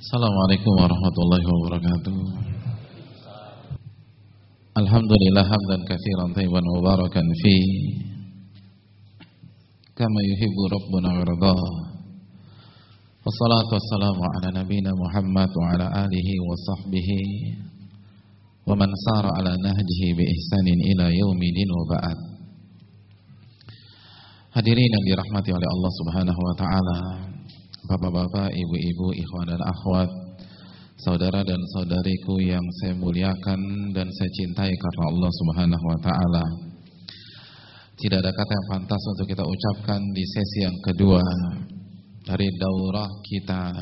Assalamualaikum warahmatullahi wabarakatuh. Alhamdulillah hamdan katsiran tayyiban mubarakan fi kama yuhibbu rabbuna wa yarda. Wassalatu wassalamu ala nabiyyina Muhammad wa ala alihi wa sahbihi wa man sara ala nahjihi bi ihsanin ila yaumidin wa ba'd. Hadirin yang dirahmati oleh Allah Subhanahu wa taala, Bapak-bapak, ibu-ibu, ikhwan dan akhwat, saudara dan saudariku yang saya muliakan dan saya cintai karena Allah Subhanahu wa taala. Tidak ada kata yang pantas untuk kita ucapkan di sesi yang kedua dari daurah kita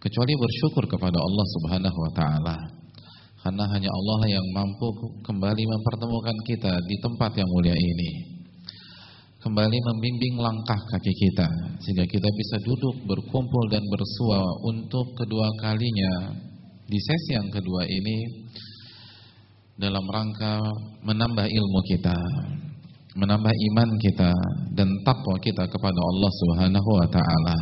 kecuali bersyukur kepada Allah Subhanahu wa taala. Karena hanya Allah yang mampu kembali mempertemukan kita di tempat yang mulia ini kembali membimbing langkah kaki kita sehingga kita bisa duduk berkumpul dan bersua untuk kedua kalinya di sesi yang kedua ini dalam rangka menambah ilmu kita, menambah iman kita dan takwa kita kepada Allah Subhanahu wa taala.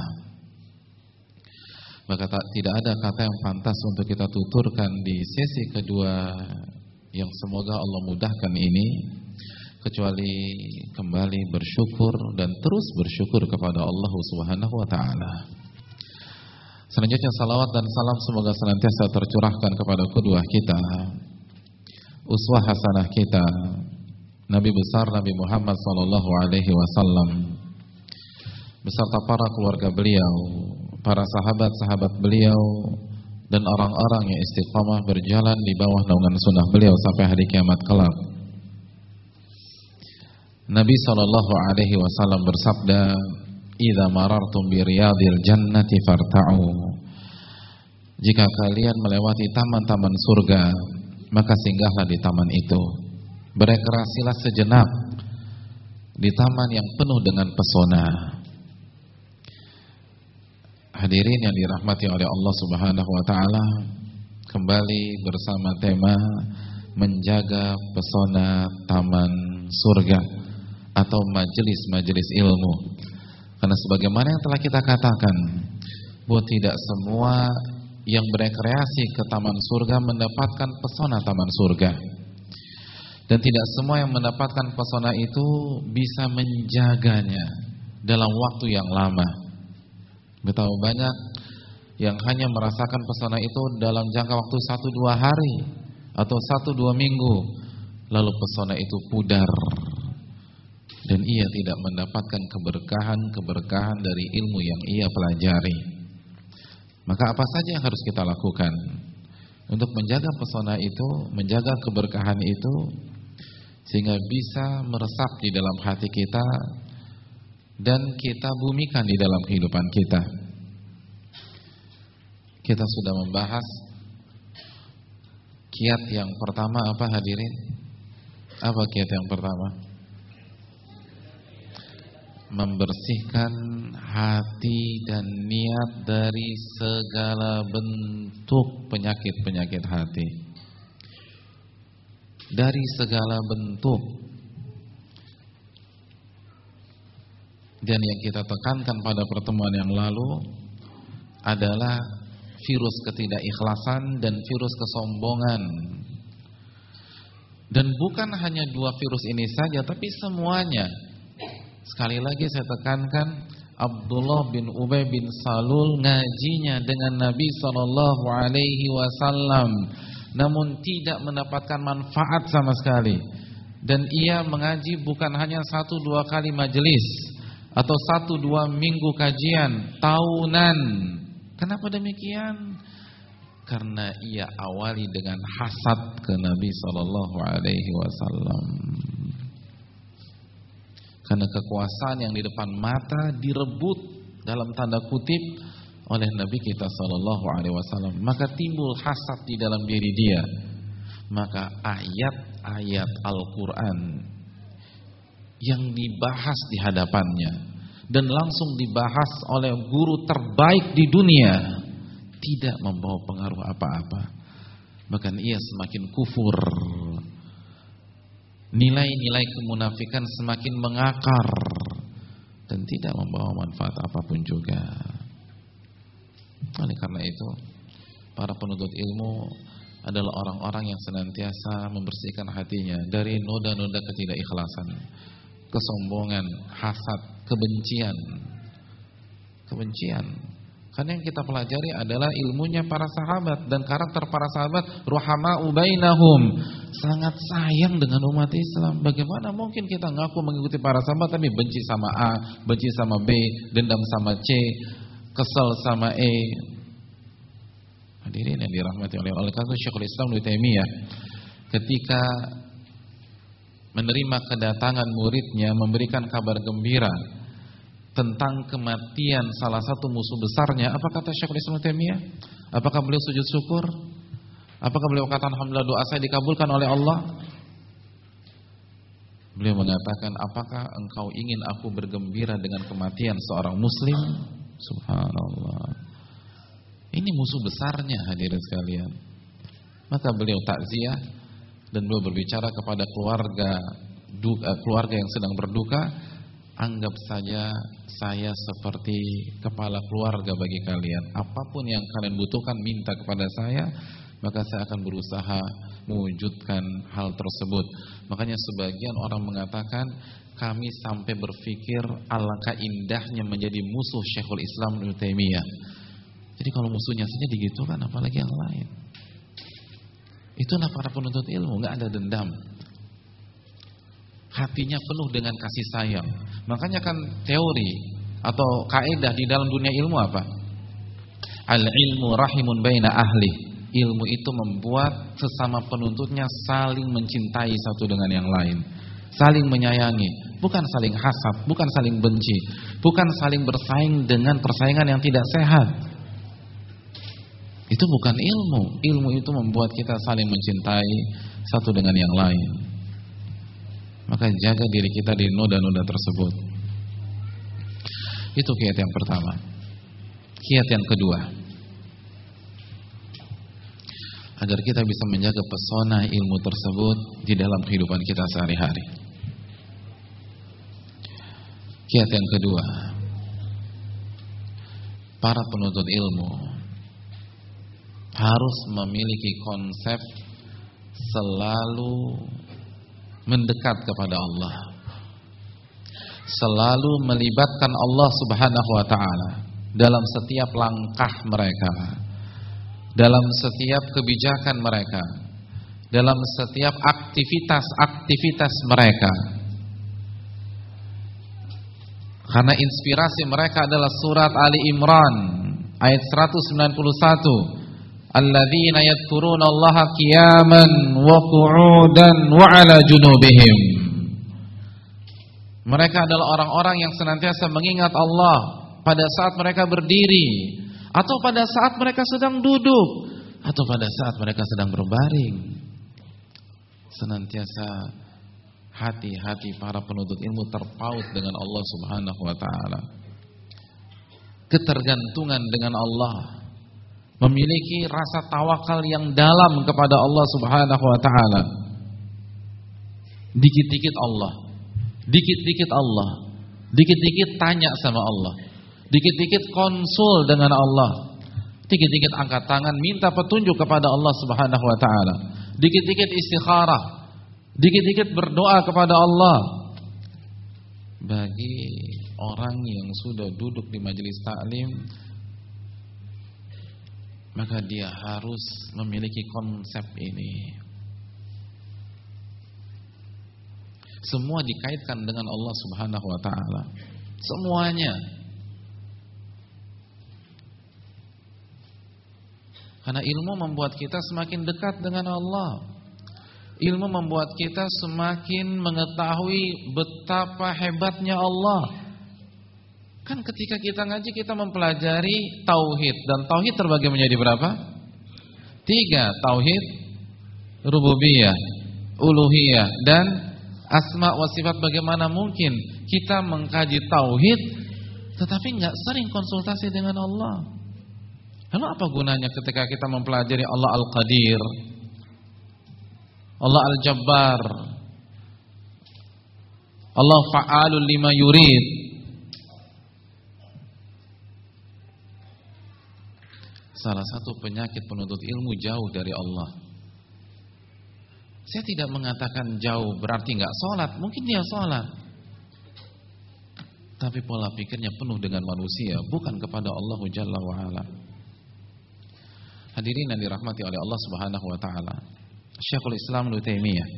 Maka tak, tidak ada kata yang pantas untuk kita tuturkan di sesi kedua yang semoga Allah mudahkan ini kecuali kembali bersyukur dan terus bersyukur kepada Allah Subhanahu wa taala. Selanjutnya salawat dan salam semoga senantiasa tercurahkan kepada kedua kita uswah hasanah kita Nabi besar Nabi Muhammad sallallahu alaihi wasallam beserta para keluarga beliau, para sahabat-sahabat beliau dan orang-orang yang istiqamah berjalan di bawah naungan sunnah beliau sampai hari kiamat kelak. Nabi Shallallahu Alaihi Wasallam bersabda, "Idza marartum bi riyadil jannati farta'u." Jika kalian melewati taman-taman surga, maka singgahlah di taman itu. Berekreasilah sejenak di taman yang penuh dengan pesona. Hadirin yang dirahmati oleh Allah Subhanahu wa taala, kembali bersama tema menjaga pesona taman surga atau majelis-majelis ilmu. Karena sebagaimana yang telah kita katakan, bahwa tidak semua yang berekreasi ke taman surga mendapatkan pesona taman surga. Dan tidak semua yang mendapatkan pesona itu bisa menjaganya dalam waktu yang lama. Betapa banyak yang hanya merasakan pesona itu dalam jangka waktu satu dua hari atau satu dua minggu, lalu pesona itu pudar dan ia tidak mendapatkan keberkahan-keberkahan dari ilmu yang ia pelajari. Maka apa saja yang harus kita lakukan untuk menjaga pesona itu, menjaga keberkahan itu sehingga bisa meresap di dalam hati kita dan kita bumikan di dalam kehidupan kita. Kita sudah membahas kiat yang pertama apa hadirin? Apa kiat yang pertama? Membersihkan hati dan niat dari segala bentuk penyakit-penyakit hati. Dari segala bentuk. Dan yang kita tekankan pada pertemuan yang lalu adalah virus ketidakikhlasan dan virus kesombongan. Dan bukan hanya dua virus ini saja, tapi semuanya Sekali lagi saya tekankan Abdullah bin Ubay bin Salul ngajinya dengan Nabi Shallallahu Alaihi Wasallam, namun tidak mendapatkan manfaat sama sekali. Dan ia mengaji bukan hanya satu dua kali majelis atau satu dua minggu kajian tahunan. Kenapa demikian? Karena ia awali dengan hasad ke Nabi Shallallahu Alaihi Wasallam. Karena kekuasaan yang di depan mata direbut dalam tanda kutip oleh Nabi kita Shallallahu Alaihi Wasallam. Maka timbul hasad di dalam diri dia. Maka ayat-ayat Al-Quran yang dibahas di hadapannya dan langsung dibahas oleh guru terbaik di dunia tidak membawa pengaruh apa-apa. Bahkan ia semakin kufur nilai-nilai kemunafikan semakin mengakar dan tidak membawa manfaat apa pun juga. Oleh karena itu, para penuntut ilmu adalah orang-orang yang senantiasa membersihkan hatinya dari noda-noda ketidakikhlasan, kesombongan, hasad, kebencian. Kebencian. Karena yang kita pelajari adalah ilmunya para sahabat dan karakter para sahabat ruhama ubainahum sangat sayang dengan umat Islam. Bagaimana mungkin kita ngaku mengikuti para sahabat tapi benci sama A, benci sama B, dendam sama C, kesel sama E, Hadirin yang dirahmati oleh Allah karena Syekhul Islam Ibnu Taimiyah ketika menerima kedatangan muridnya memberikan kabar gembira tentang kematian salah satu musuh besarnya, apa kata Syekhul Islam Ibnu Taimiyah? Apakah beliau sujud syukur? Apakah beliau kata alhamdulillah doa saya dikabulkan oleh Allah? Beliau mengatakan, "Apakah engkau ingin aku bergembira dengan kematian seorang muslim?" Subhanallah. Ini musuh besarnya hadirin sekalian. Maka beliau takziah dan beliau berbicara kepada keluarga duka, keluarga yang sedang berduka, anggap saja saya seperti kepala keluarga bagi kalian. Apa pun yang kalian butuhkan minta kepada saya, maka saya akan berusaha mewujudkan hal tersebut. Makanya sebagian orang mengatakan kami sampai berpikir alangkah indahnya menjadi musuh Syekhul Islam Ibnu Taimiyah. Jadi kalau musuhnya saja digitukan apalagi yang lain. Itulah para penuntut ilmu, nggak ada dendam. Hatinya penuh dengan kasih sayang. Makanya kan teori atau kaidah di dalam dunia ilmu apa? Al ilmu rahimun baina ahli. Ilmu itu membuat sesama penuntutnya saling mencintai satu dengan yang lain. Saling menyayangi, bukan saling hasad, bukan saling benci, bukan saling bersaing dengan persaingan yang tidak sehat. Itu bukan ilmu. Ilmu itu membuat kita saling mencintai satu dengan yang lain. Maka jaga diri kita di noda-noda tersebut. Itu kiat yang pertama. Kiat yang kedua. Agar kita bisa menjaga pesona ilmu tersebut di dalam kehidupan kita sehari-hari. Kiat yang kedua. Para penuntut ilmu harus memiliki konsep selalu mendekat kepada Allah. Selalu melibatkan Allah Subhanahu wa taala dalam setiap langkah mereka. Dalam setiap kebijakan mereka. Dalam setiap aktivitas-aktivitas mereka. Karena inspirasi mereka adalah surat Ali Imran ayat 191 alladzina yadhkuruna Allah qiyaman wa qu'udan wa 'ala junubihim. Mereka adalah orang-orang yang senantiasa mengingat Allah pada saat mereka berdiri atau pada saat mereka sedang duduk atau pada saat mereka sedang berbaring. Senantiasa hati-hati para penuntut ilmu terpaut dengan Allah Subhanahu wa taala. Ketergantungan dengan Allah memiliki rasa tawakal yang dalam kepada Allah Subhanahu wa taala. Dikit-dikit Allah, dikit-dikit Allah, dikit-dikit tanya sama Allah, dikit-dikit konsul dengan Allah, dikit-dikit angkat tangan minta petunjuk kepada Allah Subhanahu wa taala, dikit-dikit istikharah, dikit-dikit berdoa kepada Allah. Bagi orang yang sudah duduk di majelis taklim maka dia harus memiliki konsep ini. Semua dikaitkan dengan Allah Subhanahu wa taala. Semuanya. Karena ilmu membuat kita semakin dekat dengan Allah. Ilmu membuat kita semakin mengetahui betapa hebatnya Allah. Kan ketika kita ngaji kita mempelajari tauhid dan tauhid terbagi menjadi berapa? Tiga tauhid rububiyah, uluhiyah dan asma wa sifat. Bagaimana mungkin kita mengkaji tauhid tetapi nggak sering konsultasi dengan Allah? Lalu apa gunanya ketika kita mempelajari Allah Al-Qadir, Allah Al-Jabbar, Allah Fa'alul lima yurid, Salah satu penyakit penuntut ilmu jauh dari Allah. Saya tidak mengatakan jauh berarti nggak sholat, mungkin dia sholat. Tapi pola pikirnya penuh dengan manusia, bukan kepada Allah Jalla wa'ala. Hadirin yang dirahmati oleh Allah Subhanahu wa taala. Syekhul Islam Ibnu Taimiyah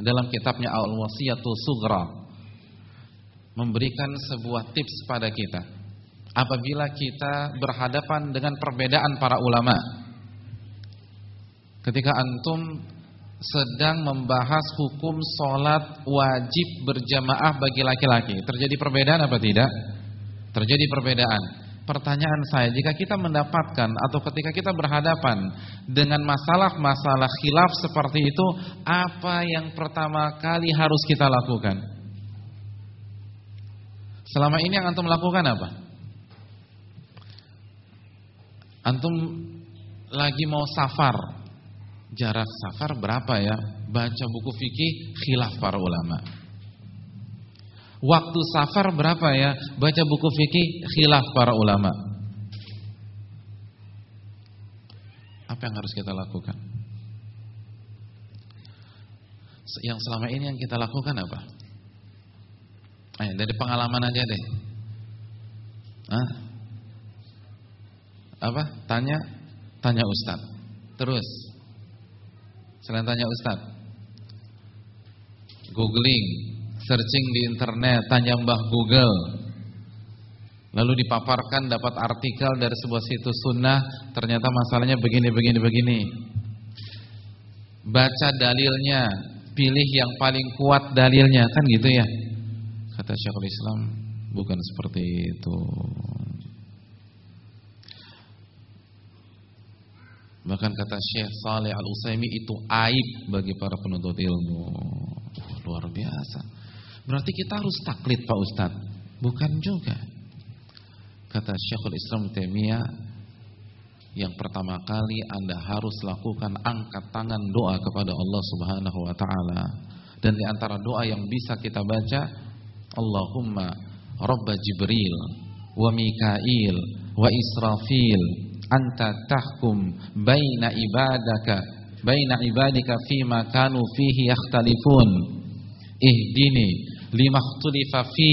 dalam kitabnya Al-Wasiyatul Sughra memberikan sebuah tips pada kita. Apabila kita berhadapan dengan perbedaan para ulama. Ketika antum sedang membahas hukum sholat wajib berjamaah bagi laki-laki. Terjadi perbedaan apa tidak? Terjadi perbedaan. Pertanyaan saya, jika kita mendapatkan atau ketika kita berhadapan dengan masalah-masalah khilaf seperti itu, apa yang pertama kali harus kita lakukan? Selama ini yang antum lakukan apa? Antum lagi mau safar. Jarak safar berapa ya? Baca buku fikih khilaf para ulama. Waktu safar berapa ya? Baca buku fikih khilaf para ulama. Apa yang harus kita lakukan? Yang selama ini yang kita lakukan apa? Ayo, dari pengalaman aja deh. Hah? Apa? Tanya, tanya Ustaz. Terus, selain tanya Ustaz, googling, searching di internet, tanya Mbah Google. Lalu dipaparkan dapat artikel dari sebuah situs sunnah, ternyata masalahnya begini begini begini. Baca dalilnya, pilih yang paling kuat dalilnya, kan gitu ya. Kata Syekhul Islam, bukan seperti itu. Bahkan kata Syekh Saleh Al-Utsaimin itu aib bagi para penuntut ilmu. Luar biasa. Berarti kita harus taklid Pak Ustaz. Bukan juga. Kata Syekhul Islam Taimiyah, yang pertama kali Anda harus lakukan angkat tangan doa kepada Allah Subhanahu wa taala. Dan di antara doa yang bisa kita baca, Allahumma Rabb Jibril wa Mikail wa Israfil anta tahkum baina ibadaka baina ibadika fima kanu fihi yakhtalifun ihdini lima fi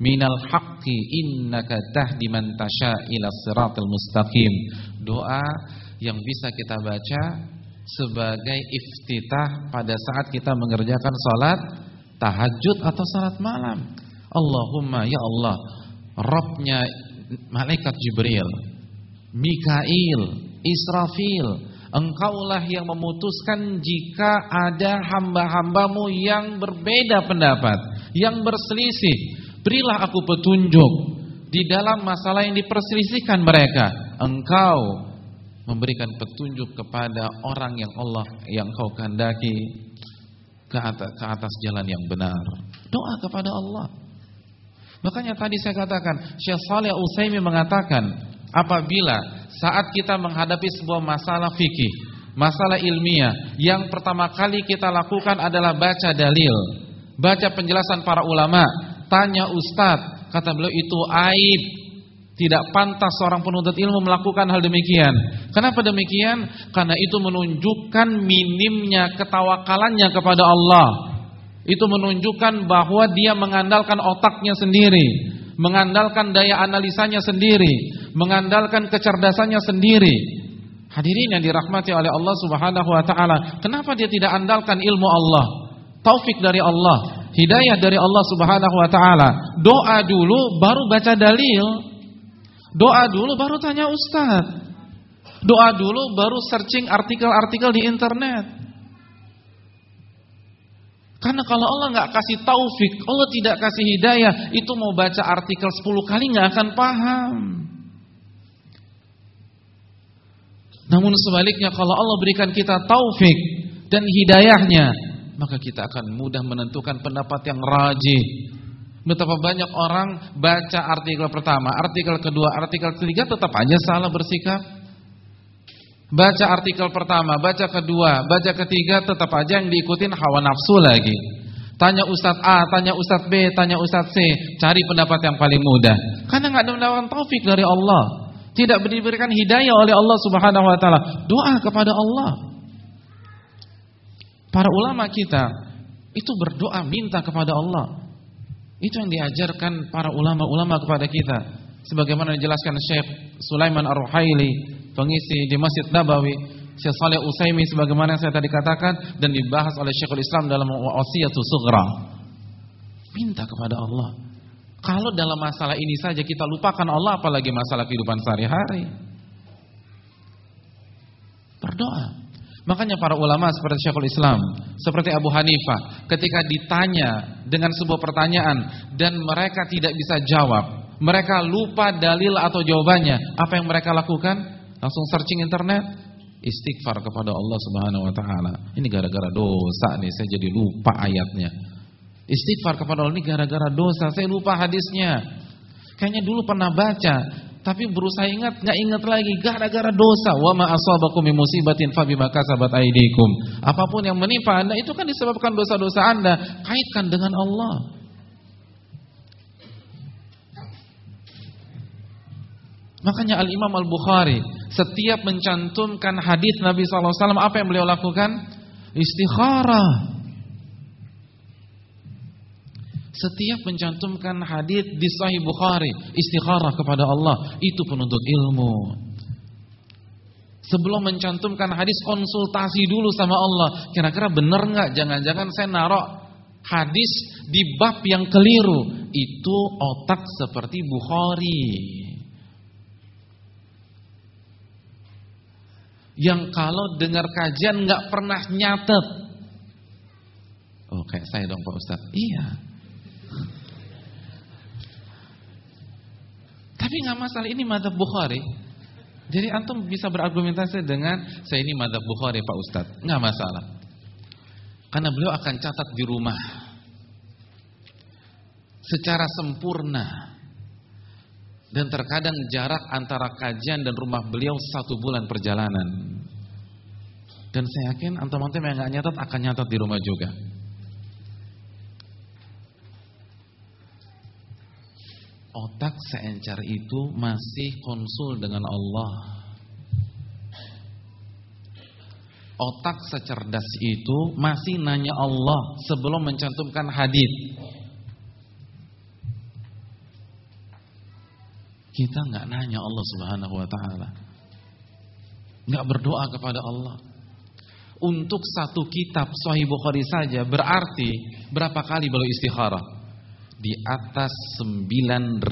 minal haqqi innaka tahdi man tasha ila siratal mustaqim. Doa yang bisa kita baca sebagai iftitah pada saat kita mengerjakan salat tahajud atau salat malam. Allahumma ya Allah, Rabbnya malaikat Jibril, Mikail, Israfil, Engkaulah yang memutuskan jika ada hamba-hambamu yang berbeda pendapat, yang berselisih. Berilah aku petunjuk di dalam masalah yang diperselisihkan mereka. Engkau memberikan petunjuk kepada orang yang Allah yang kau kehendaki ke atas, ke atas jalan yang benar. Doa kepada Allah. Makanya tadi saya katakan, Syekh Saleh Utsaimin mengatakan, apabila saat kita menghadapi sebuah masalah fikih, masalah ilmiah, yang pertama kali kita lakukan adalah baca dalil, baca penjelasan para ulama, tanya ustadz, kata beliau itu aib, tidak pantas seorang penuntut ilmu melakukan hal demikian. Kenapa demikian? Karena itu menunjukkan minimnya ketawakalannya kepada Allah. Itu menunjukkan bahwa dia mengandalkan otaknya sendiri, mengandalkan daya analisanya sendiri, mengandalkan kecerdasannya sendiri. Hadirin yang dirahmati oleh Allah Subhanahu wa taala, kenapa dia tidak andalkan ilmu Allah? Taufik dari Allah, hidayah dari Allah Subhanahu wa taala. Doa dulu baru baca dalil. Doa dulu baru tanya ustaz. Doa dulu baru searching artikel-artikel di internet. Karena kalau Allah nggak kasih taufik, Allah tidak kasih hidayah, itu mau baca artikel 10 kali nggak akan paham. Namun sebaliknya kalau Allah berikan kita taufik dan hidayahnya, maka kita akan mudah menentukan pendapat yang rajih. Betapa banyak orang baca artikel pertama, artikel kedua, artikel ketiga tetap aja salah bersikap. Baca artikel pertama, baca kedua, baca ketiga tetap aja yang diikutin hawa nafsu lagi. Tanya Ustadz A, tanya Ustadz B, tanya Ustadz C, cari pendapat yang paling mudah. Karena nggak ada pendapat taufik dari Allah. tidak diberikan hidayah oleh Allah Subhanahu wa taala, doa kepada Allah. Para ulama kita itu berdoa minta kepada Allah. Itu yang diajarkan para ulama-ulama kepada kita. Sebagaimana dijelaskan Syekh Sulaiman Ar-Ruhaili, pengisi di Masjid Nabawi, Syekh Saleh Utsaimin sebagaimana yang saya tadi katakan dan dibahas oleh Syekhul Islam dalam Wasiyatus Sughra. Minta kepada Allah. Kalau dalam masalah ini saja kita lupakan Allah apalagi masalah kehidupan sehari-hari. Berdoa. Makanya para ulama seperti Syekhul Islam, seperti Abu Hanifah, ketika ditanya dengan sebuah pertanyaan dan mereka tidak bisa jawab, mereka lupa dalil atau jawabannya, apa yang mereka lakukan? Langsung searching internet, istighfar kepada Allah Subhanahu wa taala. Ini gara-gara dosa nih, saya jadi lupa ayatnya. Istighfar kepada Allah ini gara-gara dosa, saya lupa hadisnya. Kayaknya dulu pernah baca, tapi berusaha ingat, nggak ingat lagi gara-gara dosa. Wa ma asabakum musibatin fa bima. Apa pun yang menimpa Anda itu kan disebabkan dosa-dosa Anda. Kaitkan dengan Allah. Makanya Al-Imam Al-Bukhari setiap mencantumkan hadis Nabi SAW apa yang beliau lakukan? Istikharah. Setiap mencantumkan hadis di Sahih Bukhari, istikharah kepada Allah, itu penuntut ilmu. Sebelum mencantumkan hadis konsultasi dulu sama Allah. Kira-kira benar nggak? Jangan-jangan saya narok hadis di bab yang keliru. Itu otak seperti Bukhari. Yang kalau dengar kajian nggak pernah nyatet. Oh kayak saya dong Pak Ustadz. Iya. Tapi nggak masalah ini madhab Bukhari. Jadi antum bisa berargumentasi dengan saya ini madhab Bukhari Pak Ustadz. Nggak masalah. Karena beliau akan catat di rumah. Secara sempurna. Dan terkadang jarak antara kajian dan rumah beliau satu bulan perjalanan. Dan saya yakin antum-antum yang nggak nyatat akan nyatat di rumah juga. otak seencer itu masih konsul dengan Allah. Otak secerdas itu masih nanya Allah sebelum mencantumkan hadis. Kita nggak nanya Allah Subhanahu wa taala. Nggak berdoa kepada Allah. Untuk satu kitab Sahih Bukhari saja berarti berapa kali beliau istikharah? di atas 9000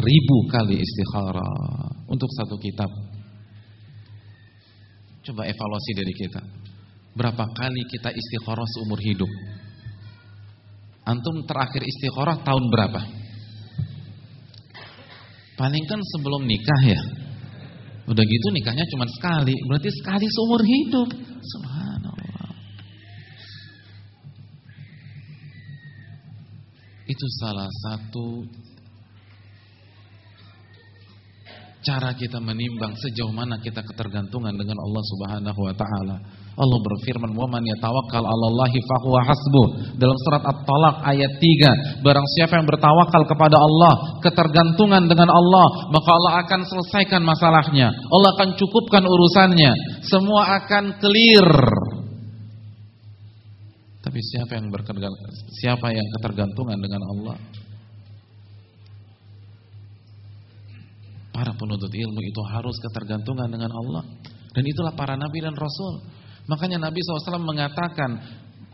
kali istikharah untuk satu kitab. Coba evaluasi dari kita. Berapa kali kita istikharah seumur hidup? Antum terakhir istikharah tahun berapa? Paling kan sebelum nikah ya. Udah gitu nikahnya cuma sekali, berarti sekali seumur hidup. Itu salah satu cara kita menimbang sejauh mana kita ketergantungan dengan Allah Subhanahu wa taala. Allah berfirman, "Wa man yatawakkal 'alallahi fahuwa hasbuh." Dalam surat At-Talaq ayat 3, barang siapa yang bertawakal kepada Allah, ketergantungan dengan Allah, maka Allah akan selesaikan masalahnya. Allah akan cukupkan urusannya. Semua akan clear. Tapi siapa yang siapa yang ketergantungan dengan Allah? Para penuntut ilmu itu harus ketergantungan dengan Allah. Dan itulah para nabi dan rasul. Makanya Nabi SAW mengatakan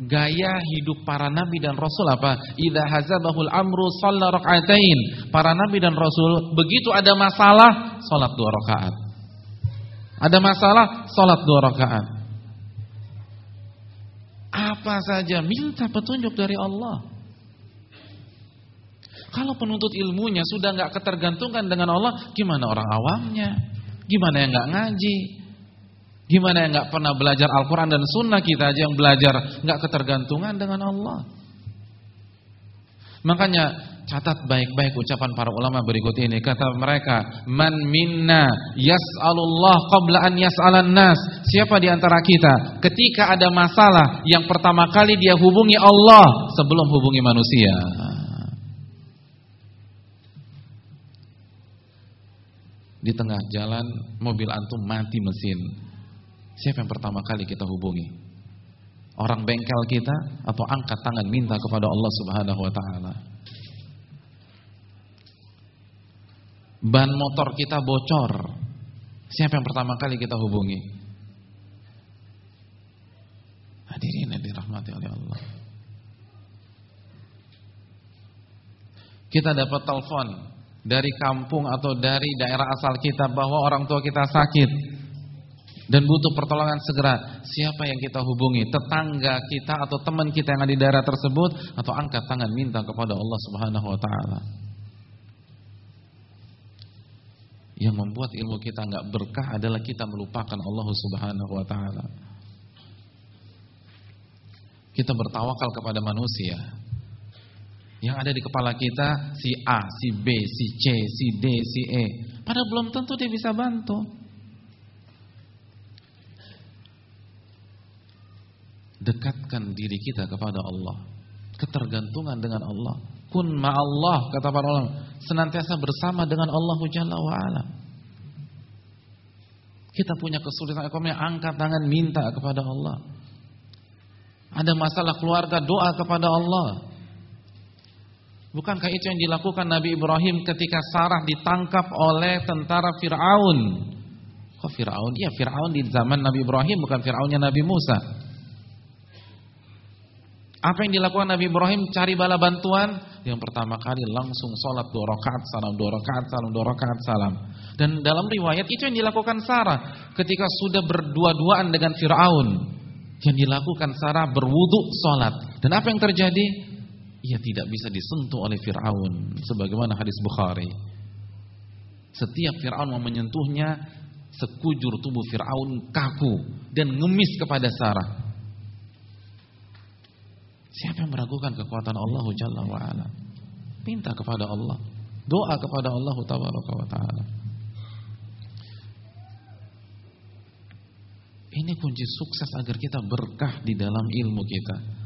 gaya hidup para nabi dan rasul apa? Idza hazabahul amru shalla rak'atain. Para nabi dan rasul begitu ada masalah salat dua rakaat. Ada masalah salat dua rakaat. Apa saja minta petunjuk dari Allah. Kalau penuntut ilmunya sudah nggak ketergantungan dengan Allah, gimana orang awamnya? Gimana yang nggak ngaji? Gimana yang nggak pernah belajar Al-Quran dan Sunnah kita aja yang belajar nggak ketergantungan dengan Allah? Makanya Catat baik-baik ucapan para ulama berikut ini. Kata mereka, "Man minna yas'alullah qabla an yas'alan nas." Siapa di antara kita ketika ada masalah yang pertama kali dia hubungi Allah sebelum hubungi manusia? di tengah jalan mobil antum mati mesin. Siapa yang pertama kali kita hubungi? Orang bengkel kita atau angkat tangan minta kepada Allah Subhanahu wa taala? Ban motor kita bocor. Siapa yang pertama kali kita hubungi? Hadirin yang dirahmati oleh Allah. Kita dapat telepon dari kampung atau dari daerah asal kita bahwa orang tua kita sakit dan butuh pertolongan segera. Siapa yang kita hubungi? Tetangga kita atau teman kita yang ada di daerah tersebut atau angkat tangan minta kepada Allah Subhanahu wa taala. Yang membuat ilmu kita nggak berkah adalah kita melupakan Allah Subhanahu wa taala. Kita bertawakal kepada manusia. Yang ada di kepala kita si A, si B, si C, si D, si E. Padahal belum tentu dia bisa bantu. Dekatkan diri kita kepada Allah. Ketergantungan dengan Allah. Kun ma'allah kata para ulama, senantiasa bersama dengan Allah Jalla wa ala. Kita punya kesulitan ekonomi, angkat tangan minta kepada Allah. Ada masalah keluarga, doa kepada Allah. Bukankah itu yang dilakukan Nabi Ibrahim ketika Sarah ditangkap oleh tentara Fir'aun? Kok Fir'aun? Iya Fir'aun di zaman Nabi Ibrahim bukan Fir'aunnya Nabi Musa. Apa yang dilakukan Nabi Ibrahim? Cari bala bantuan. Yang pertama kali langsung sholat dua rakaat salam, dua rakaat salam, dua rakaat salam. Dan dalam riwayat itu yang dilakukan Sarah ketika sudah berdua-duaan dengan Fir'aun. Yang dilakukan Sarah berwudu sholat. Dan apa yang terjadi? ia tidak bisa disentuh oleh Fir'aun sebagaimana hadis Bukhari setiap Fir'aun mau menyentuhnya sekujur tubuh Fir'aun kaku dan ngemis kepada Sarah siapa yang meragukan kekuatan Allah Jalla wa'ala minta kepada Allah doa kepada Allah Ta'ala ini kunci sukses agar kita berkah di dalam ilmu kita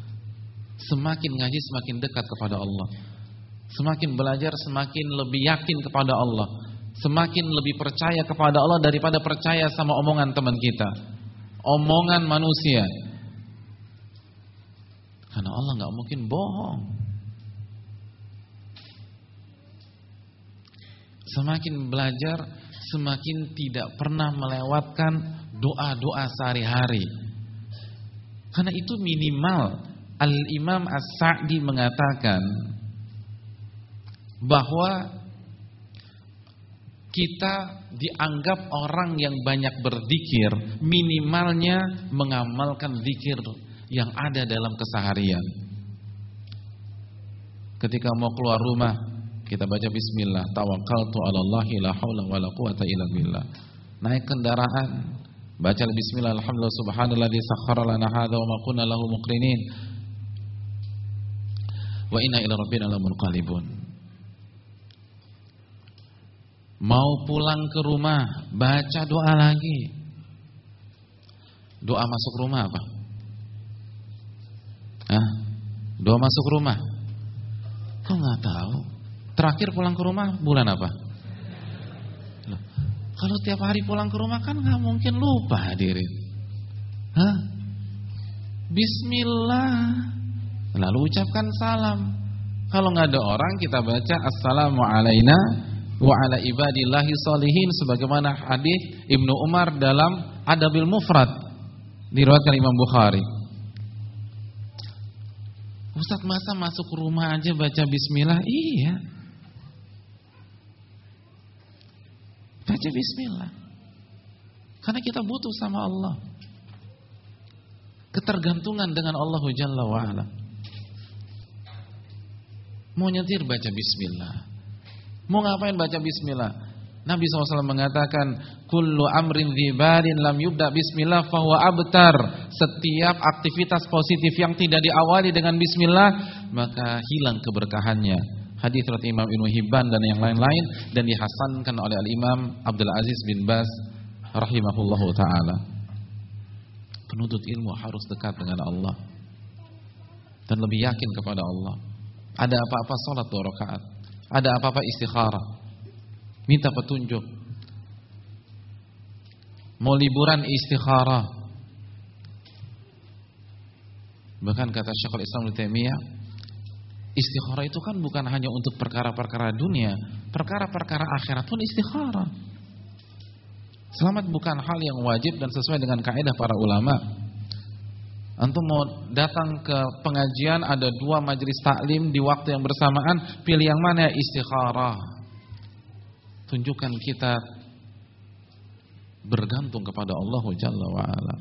Semakin ngaji semakin dekat kepada Allah. Semakin belajar semakin lebih yakin kepada Allah. Semakin lebih percaya kepada Allah daripada percaya sama omongan teman kita. Omongan manusia. Karena Allah nggak mungkin bohong. Semakin belajar semakin tidak pernah melewatkan doa-doa sehari-hari. Karena itu minimal Al-Imam As-Sa'di mengatakan bahwa kita dianggap orang yang banyak berzikir minimalnya mengamalkan zikir yang ada dalam keseharian. Ketika mau keluar rumah, kita baca bismillah, tawakkaltu 'ala Allah la haula wala quwata illa billah. Naik kendaraan, baca bismillah alhamdulillah subhanalladzi sakhkhara lana hadza wa ma kunna lahu muqrinin wa inna ila rabbina lamunqalibun. Mau pulang ke rumah, baca doa lagi. Doa masuk rumah apa? Hah? Doa masuk rumah? Kok nggak tahu? Terakhir pulang ke rumah bulan apa? Loh, kalau tiap hari pulang ke rumah kan nggak mungkin lupa hadirin. Hah? Bismillah. Lalu ucapkan salam. Kalau nggak ada orang kita baca assalamu alaina wa ala ibadillahi salihin sebagaimana hadis Ibnu Umar dalam Adabil Mufrad diriwayatkan Imam Bukhari. Ustaz masa masuk rumah aja baca bismillah? Iya. Baca bismillah. Karena kita butuh sama Allah. Ketergantungan dengan Allah Jalla wa ala. Mau nyetir baca bismillah. Mau ngapain baca bismillah? Nabi SAW mengatakan kullu amrin dzibadin lam yubda bismillah fahuwa abtar. Setiap aktivitas positif yang tidak diawali dengan bismillah maka hilang keberkahannya. Hadis riwayat Imam Ibnu Hibban dan yang lain-lain dan dihasankan oleh Al-Imam Abdul Aziz bin Baz rahimahullahu taala. Penuntut ilmu harus dekat dengan Allah dan lebih yakin kepada Allah. Ada apa-apa sholat dua rakaat. Ada apa-apa istikharah. Minta petunjuk. Mau liburan istikharah. Bahkan kata Syekhul Islam Taimiyah, istikharah itu kan bukan hanya untuk perkara-perkara dunia, perkara-perkara akhirat pun istikharah. Selamat bukan hal yang wajib dan sesuai dengan kaidah para ulama. Antum mau datang ke pengajian ada dua majelis taklim di waktu yang bersamaan, pilih yang mana istikharah. Tunjukkan kita bergantung kepada Allah Jalla wa ala.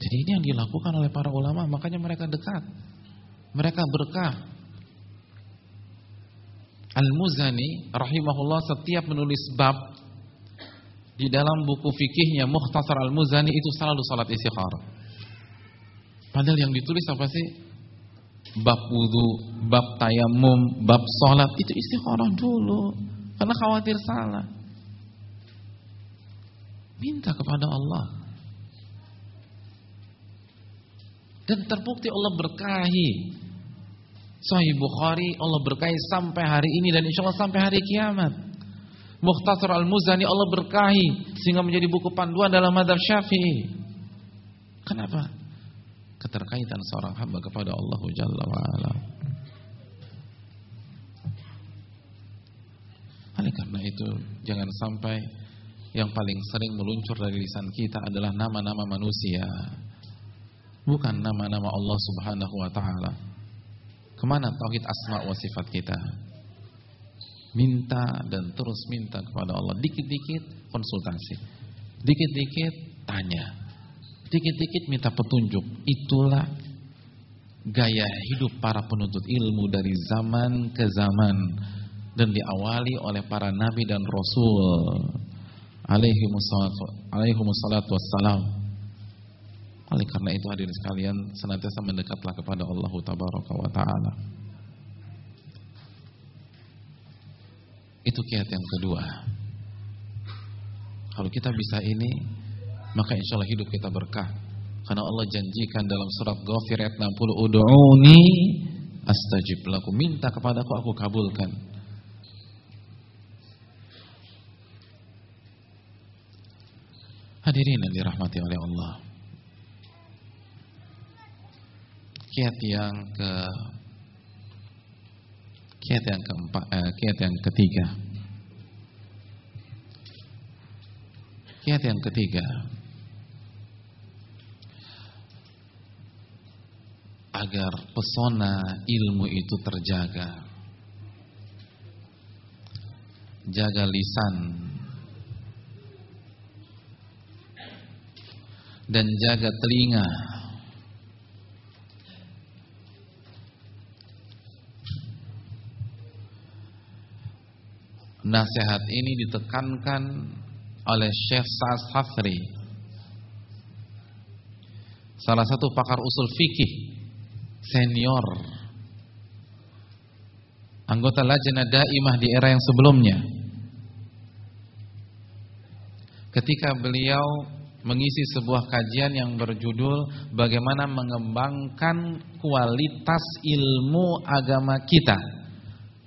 Jadi ini yang dilakukan oleh para ulama, makanya mereka dekat. Mereka berkah. Al-Muzani rahimahullah setiap menulis bab di dalam buku fikihnya Mukhtasar Al-Muzani itu selalu salat istikharah. Padahal yang ditulis apa sih? Bab wudu, bab tayamum, bab salat itu istikharah dulu. Karena khawatir salah. Minta kepada Allah. Dan terbukti Allah berkahi. Sahih Bukhari Allah berkahi sampai hari ini dan insya Allah sampai hari kiamat. Mukhtasar Al-Muzani Allah berkahi sehingga menjadi buku panduan dalam madhab Syafi'i. Kenapa? Keterkaitan seorang hamba kepada Allah Jalla wa ala. Oleh karena itu jangan sampai yang paling sering meluncur dari lisan kita adalah nama-nama manusia. Bukan nama-nama Allah Subhanahu wa taala. Ke mana tauhid asma wa sifat kita? minta dan terus minta kepada Allah. Dikit-dikit konsultasi, dikit-dikit tanya, dikit-dikit minta petunjuk. Itulah gaya hidup para penuntut ilmu dari zaman ke zaman dan diawali oleh para nabi dan rasul alaihi wassalam. Oleh karena itu hadirin sekalian senantiasa mendekatlah kepada Allah tabaraka wa taala. Itu kiat yang kedua. Kalau kita bisa ini, maka insya Allah hidup kita berkah. Karena Allah janjikan dalam surat Ghafir ayat 60, Udu'uni astajib laku. Minta kepadaku, aku kabulkan. Hadirin yang dirahmati oleh Allah. Kiat yang ke Kiat yang keempat, eh, kiat yang ketiga. Kiat yang ketiga. Agar pesona ilmu itu terjaga. Jaga lisan dan jaga telinga Nasihat ini ditekankan oleh Syekh Sa'ad Hafri Salah satu pakar usul fikih senior Anggota Lajnah Daimah di era yang sebelumnya Ketika beliau mengisi sebuah kajian yang berjudul Bagaimana mengembangkan kualitas ilmu agama kita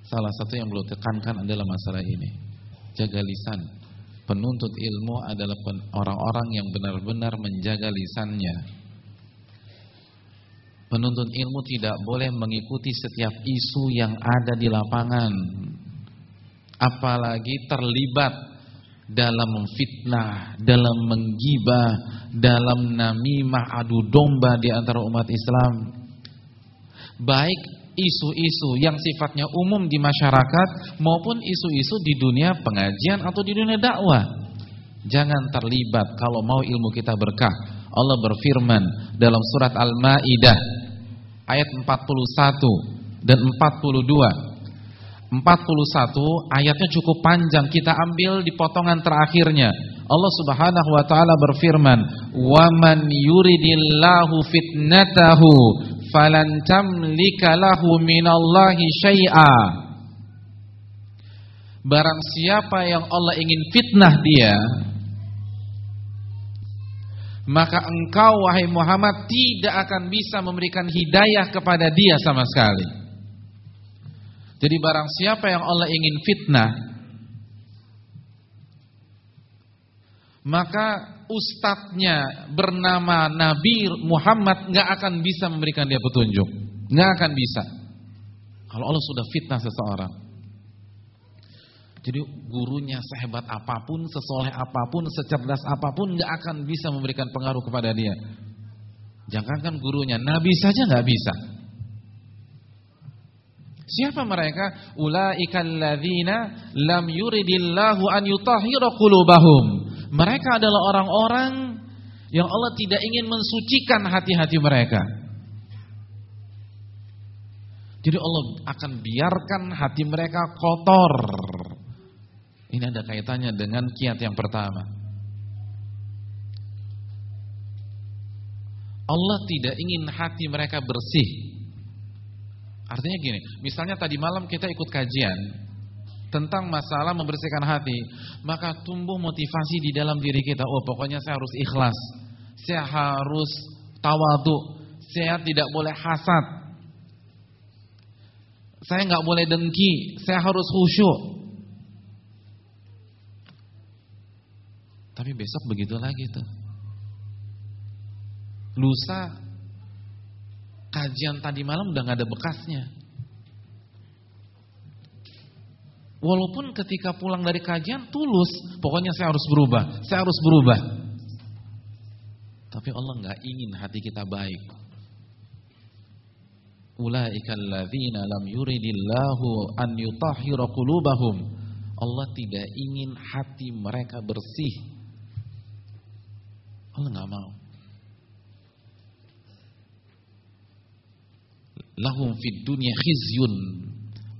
Salah satu yang belum tekankan adalah masalah ini. Jaga lisan. Penuntut ilmu adalah orang-orang yang benar-benar menjaga lisannya. Penuntut ilmu tidak boleh mengikuti setiap isu yang ada di lapangan. Apalagi terlibat dalam memfitnah, dalam menggibah, dalam namimah adu domba di antara umat Islam. Baik isu-isu yang sifatnya umum di masyarakat maupun isu-isu di dunia pengajian atau di dunia dakwah. Jangan terlibat kalau mau ilmu kita berkah. Allah berfirman dalam surat Al-Maidah ayat 41 dan 42. 41 ayatnya cukup panjang kita ambil di potongan terakhirnya. Allah Subhanahu wa taala berfirman, "Wa man yuridillahu fitnatahu falan tamlika lahu minallahi syai'a Barang siapa yang Allah ingin fitnah dia maka engkau wahai Muhammad tidak akan bisa memberikan hidayah kepada dia sama sekali. Jadi barang siapa yang Allah ingin fitnah maka ustadznya bernama Nabi Muhammad nggak akan bisa memberikan dia petunjuk, nggak akan bisa. Kalau Allah sudah fitnah seseorang, jadi gurunya sehebat apa pun, sesoleh apa pun, secerdas apa pun nggak akan bisa memberikan pengaruh kepada dia. Jangankan gurunya, Nabi saja nggak bisa. Siapa mereka? Ulaikal ladzina lam yuridillahu an yutahhira qulubahum. Mereka adalah orang-orang yang Allah tidak ingin mensucikan hati-hati mereka. Jadi Allah akan biarkan hati mereka kotor. Ini ada kaitannya dengan kiat yang pertama. Allah tidak ingin hati mereka bersih. Artinya gini, misalnya tadi malam kita ikut kajian tentang masalah membersihkan hati, maka tumbuh motivasi di dalam diri kita. Oh, pokoknya saya harus ikhlas. Saya harus tawadu. Saya tidak boleh hasad. Saya nggak boleh dengki. Saya harus khusyuk. Tapi besok begitu lagi tuh. Lusa kajian tadi malam udah gak ada bekasnya. Walaupun ketika pulang dari kajian tulus, pokoknya saya harus berubah, saya harus berubah. Tapi Allah nggak ingin hati kita baik. Ulaikal lam yuridillahu an yutahhira qulubahum. Allah tidak ingin hati mereka bersih. Allah nggak mau. lahum fid dunya khizyun.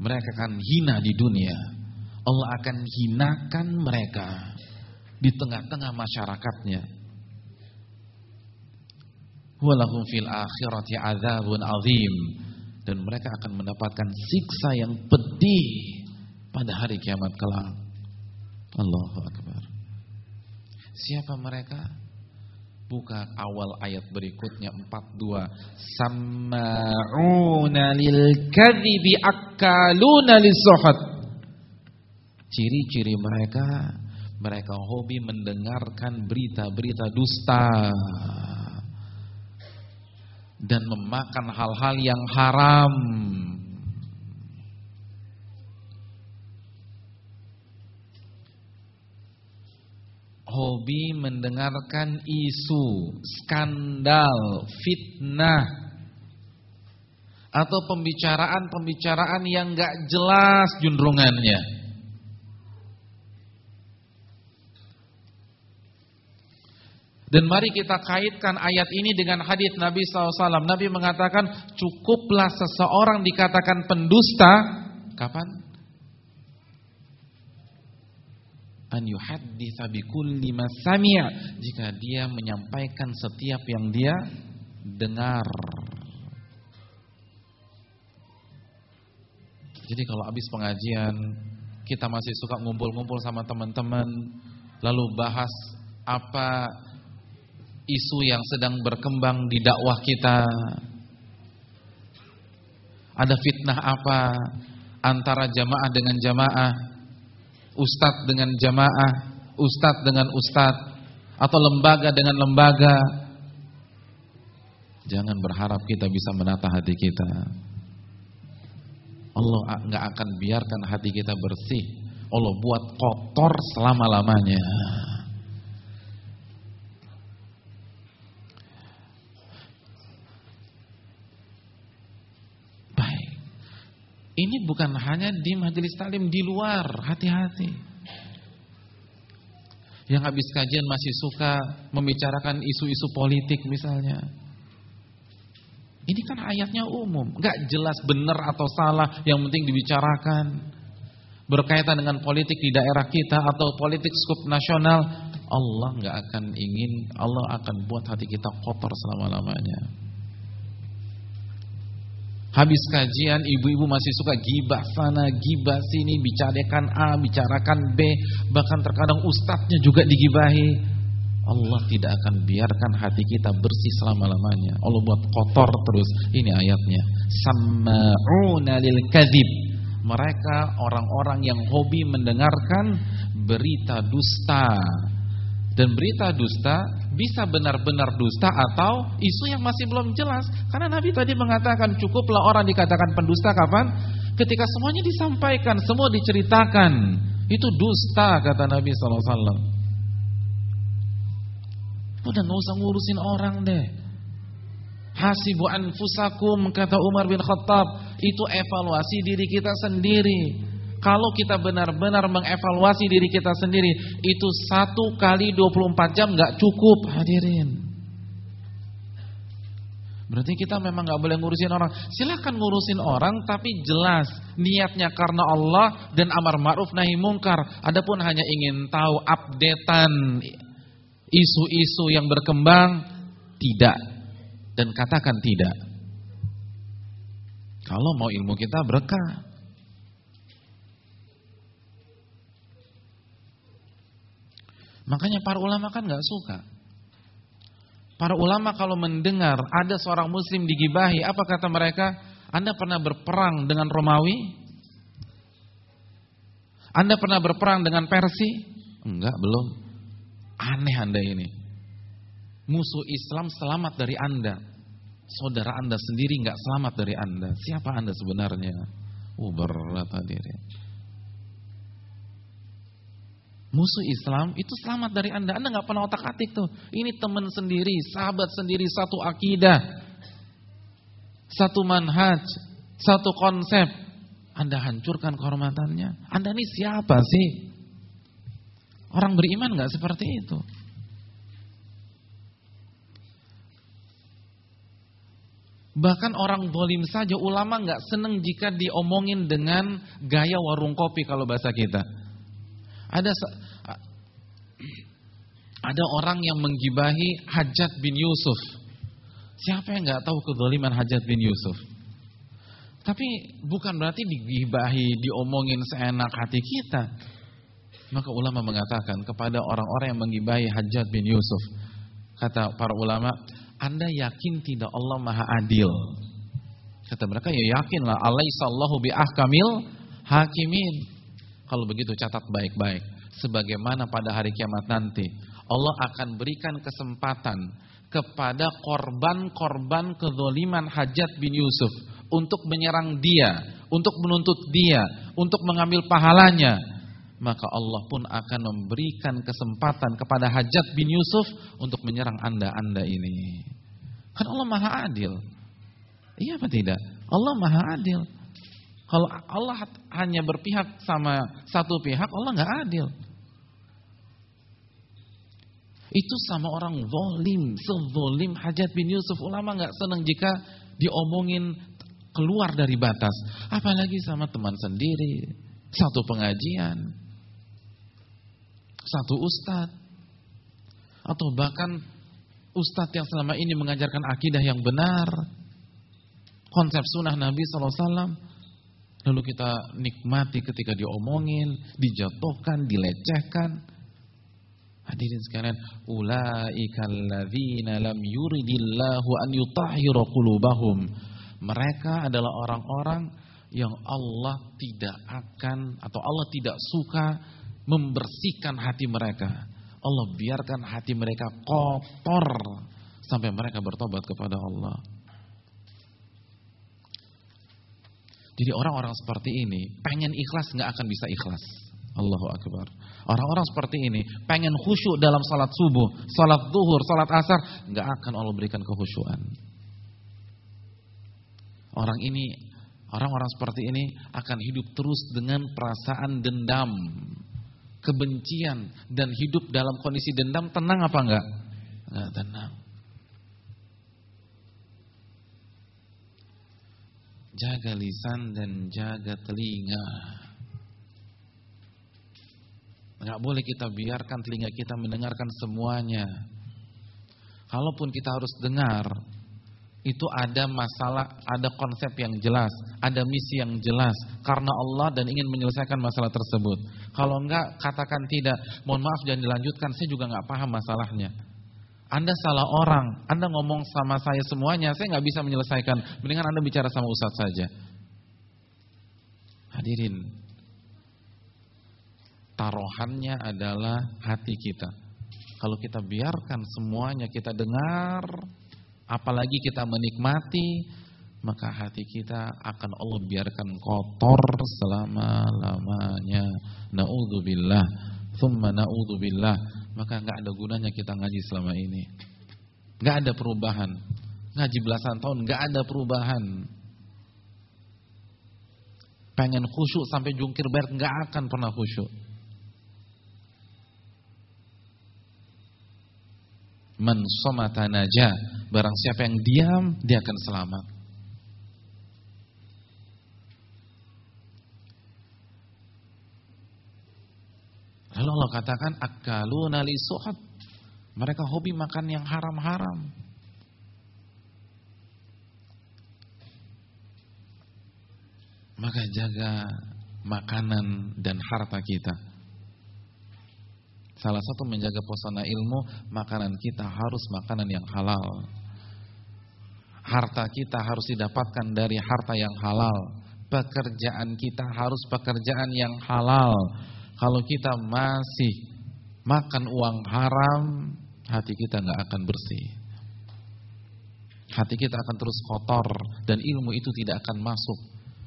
Mereka akan hina di dunia. Allah akan hinakan mereka di tengah-tengah masyarakatnya. Walahum fil akhirati adzabun azim. Dan mereka akan mendapatkan siksa yang pedih pada hari kiamat kelak. Allahu akbar. Siapa mereka Buka awal ayat berikutnya 42. Samma'una lil kadhibi akaluna lisuhat. Ciri-ciri mereka mereka hobi mendengarkan berita-berita dusta dan memakan hal-hal yang haram hobi mendengarkan isu, skandal, fitnah atau pembicaraan-pembicaraan yang gak jelas junrungannya. Dan mari kita kaitkan ayat ini dengan hadis Nabi SAW. Nabi mengatakan cukuplah seseorang dikatakan pendusta. Kapan? An yuhadditsa bikulli ma sami' jika dia menyampaikan setiap yang dia dengar. Jadi kalau habis pengajian kita masih suka ngumpul-ngumpul sama teman-teman lalu bahas apa isu yang sedang berkembang di dakwah kita. Ada fitnah apa antara jamaah dengan jamaah ustadz dengan jamaah, ustadz dengan ustadz, atau lembaga dengan lembaga. Jangan berharap kita bisa menata hati kita. Allah nggak akan biarkan hati kita bersih. Allah buat kotor selama-lamanya. Ini bukan hanya di majelis talim di luar, hati-hati. Yang habis kajian masih suka membicarakan isu-isu politik misalnya. Ini kan ayatnya umum, nggak jelas benar atau salah, yang penting dibicarakan. Berkaitan dengan politik di daerah kita atau politik skup nasional, Allah nggak akan ingin, Allah akan buat hati kita kotor selama-lamanya. Habis kajian ibu-ibu masih suka gibah sana, gibah sini, bicarakan A, bicarakan B, bahkan terkadang ustadznya juga digibahi. Allah tidak akan biarkan hati kita bersih selama-lamanya. Allah buat kotor terus. Ini ayatnya. Samma'una lil kadhib. Mereka orang-orang yang hobi mendengarkan berita dusta. Dan berita dusta bisa benar-benar dusta atau isu yang masih belum jelas. Karena Nabi tadi mengatakan cukuplah orang dikatakan pendusta kapan? Ketika semuanya disampaikan, semua diceritakan. Itu dusta kata Nabi SAW. Udah gak usah ngurusin orang deh. Hasibu anfusakum kata Umar bin Khattab. Itu evaluasi diri kita sendiri. Kalau kita benar-benar mengevaluasi diri kita sendiri, itu satu kali 24 jam nggak cukup hadirin. Berarti kita memang nggak boleh ngurusin orang. Silahkan ngurusin orang, tapi jelas niatnya karena Allah dan amar ma'ruf nahi mungkar. Adapun hanya ingin tahu updatean isu-isu yang berkembang, tidak. Dan katakan tidak. Kalau mau ilmu kita berkah. Makanya para ulama kan nggak suka. Para ulama kalau mendengar ada seorang muslim digibahi, apa kata mereka? Anda pernah berperang dengan Romawi? Anda pernah berperang dengan Persi? Enggak, belum. Aneh Anda ini. Musuh Islam selamat dari Anda. Saudara Anda sendiri enggak selamat dari Anda. Siapa Anda sebenarnya? Uh, berat hadirin musuh Islam itu selamat dari Anda. Anda nggak pernah otak-atik tuh. Ini teman sendiri, sahabat sendiri, satu akidah, satu manhaj, satu konsep. Anda hancurkan kehormatannya. Anda ini siapa sih? Orang beriman nggak seperti itu. Bahkan orang dolim saja ulama nggak seneng jika diomongin dengan gaya warung kopi kalau bahasa kita. Ada ada orang yang menggibahi Hajat bin Yusuf. Siapa yang nggak tahu kezaliman Hajat bin Yusuf? Tapi bukan berarti digibahi, diomongin seenak hati kita. Maka ulama mengatakan kepada orang-orang yang menggibahi Hajat bin Yusuf. Kata para ulama, Anda yakin tidak Allah maha adil? Kata mereka, ya yakinlah. Alaihissallahu bi'ahkamil hakimin. Kalau begitu catat baik-baik. Sebagaimana pada hari kiamat nanti. Allah akan berikan kesempatan kepada korban-korban kezoliman Hajat bin Yusuf. Untuk menyerang dia. Untuk menuntut dia. Untuk mengambil pahalanya. Maka Allah pun akan memberikan kesempatan kepada Hajat bin Yusuf. Untuk menyerang anda-anda ini. Kan Allah maha adil. Iya apa tidak? Allah maha adil. Kalau Allah hanya berpihak sama satu pihak, Allah nggak adil. Itu sama orang zolim, sezolim Hajat bin Yusuf. Ulama nggak senang jika diomongin keluar dari batas. Apalagi sama teman sendiri, satu pengajian, satu ustadz. Atau bahkan ustadz yang selama ini mengajarkan akidah yang benar. Konsep sunnah Nabi SAW Lalu kita nikmati ketika diomongin, dijatuhkan, dilecehkan. Hadirin sekalian, ulaikal ladzina lam yuridillahu an yutahhira qulubahum. Mereka adalah orang-orang yang Allah tidak akan atau Allah tidak suka membersihkan hati mereka. Allah biarkan hati mereka kotor sampai mereka bertobat kepada Allah. Jadi orang-orang seperti ini pengen ikhlas nggak akan bisa ikhlas. Allahu Akbar. Orang-orang seperti ini pengen khusyuk dalam salat subuh, salat zuhur, salat asar, nggak akan Allah berikan kehusyuan. Orang ini, orang-orang seperti ini akan hidup terus dengan perasaan dendam, kebencian dan hidup dalam kondisi dendam tenang apa enggak? Enggak tenang. Jaga lisan dan jaga telinga. Enggak boleh kita biarkan telinga kita mendengarkan semuanya. Kalaupun kita harus dengar, itu ada masalah, ada konsep yang jelas, ada misi yang jelas karena Allah dan ingin menyelesaikan masalah tersebut. Kalau enggak, katakan tidak. Mohon maaf jangan dilanjutkan, saya juga enggak paham masalahnya. Anda salah orang, Anda ngomong sama saya semuanya, saya nggak bisa menyelesaikan. Mendingan Anda bicara sama Ustadz saja. Hadirin, taruhannya adalah hati kita. Kalau kita biarkan semuanya kita dengar, apalagi kita menikmati, maka hati kita akan Allah biarkan kotor selama-lamanya. Naudzubillah, thumma naudzubillah. Maka nggak ada gunanya kita ngaji selama ini. Nggak ada perubahan. Ngaji belasan tahun nggak ada perubahan. Pengen khusyuk sampai jungkir bayar nggak akan pernah khusyuk. Man somata. Barang siapa yang diam, dia akan selamat. Lalu Allah katakan akaluna li suhat. Mereka hobi makan yang haram-haram. Maka jaga makanan dan harta kita. Salah satu menjaga pesona ilmu, makanan kita harus makanan yang halal. Harta kita harus didapatkan dari harta yang halal. Pekerjaan kita harus pekerjaan yang halal. Kalau kita masih makan uang haram, hati kita nggak akan bersih. Hati kita akan terus kotor dan ilmu itu tidak akan masuk.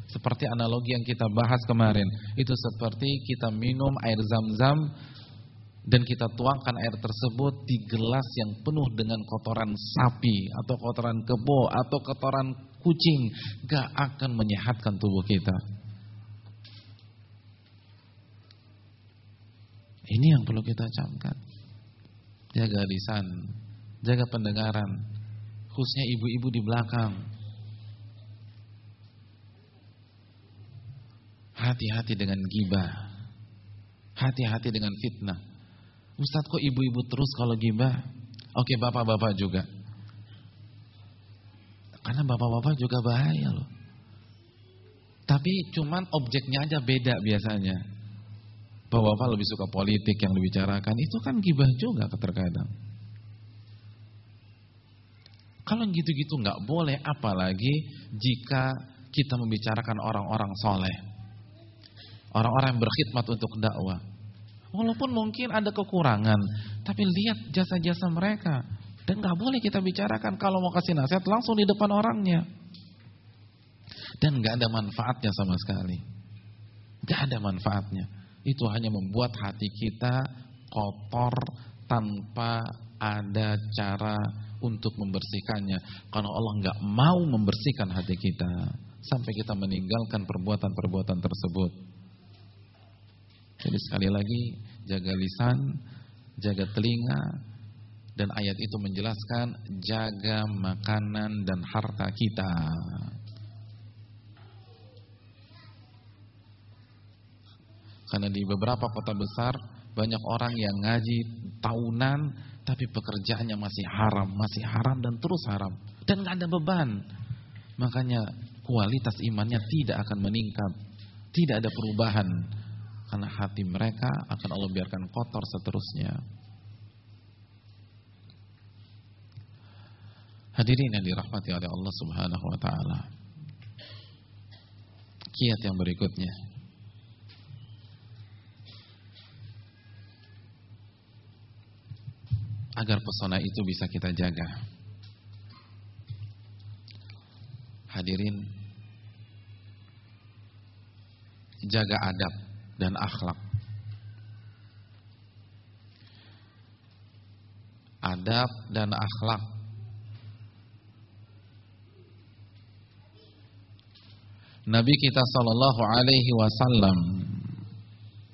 Seperti analogi yang kita bahas kemarin, itu seperti kita minum air zam-zam dan kita tuangkan air tersebut di gelas yang penuh dengan kotoran sapi atau kotoran kebo atau kotoran kucing, gak akan menyehatkan tubuh kita. Ini yang perlu kita camkan. Jaga lisan, jaga pendengaran, khususnya ibu-ibu di belakang. Hati-hati dengan gibah. Hati-hati dengan fitnah. Ustadz kok ibu-ibu terus kalau gibah? Oke bapak-bapak juga. Karena bapak-bapak juga bahaya loh. Tapi cuman objeknya aja beda biasanya. Bapak-bapak lebih suka politik yang dibicarakan, itu kan gibah juga terkadang. Kalau gitu-gitu nggak boleh, apalagi jika kita membicarakan orang-orang soleh. Orang-orang yang berkhidmat untuk dakwah. Walaupun mungkin ada kekurangan, tapi lihat jasa-jasa mereka. Dan nggak boleh kita bicarakan kalau mau kasih nasihat langsung di depan orangnya. Dan nggak ada manfaatnya sama sekali. Nggak ada manfaatnya itu hanya membuat hati kita kotor tanpa ada cara untuk membersihkannya. Karena Allah nggak mau membersihkan hati kita sampai kita meninggalkan perbuatan-perbuatan tersebut. Jadi sekali lagi jaga lisan, jaga telinga dan ayat itu menjelaskan jaga makanan dan harta kita. Karena di beberapa kota besar banyak orang yang ngaji tahunan tapi pekerjaannya masih haram, masih haram dan terus haram dan nggak ada beban. Makanya kualitas imannya tidak akan meningkat, tidak ada perubahan karena hati mereka akan Allah biarkan kotor seterusnya. Hadirin yang dirahmati oleh Allah Subhanahu wa taala. Kiat yang berikutnya agar pesona itu bisa kita jaga. Hadirin, jaga adab dan akhlak. Adab dan akhlak. Nabi kita Shallallahu Alaihi Wasallam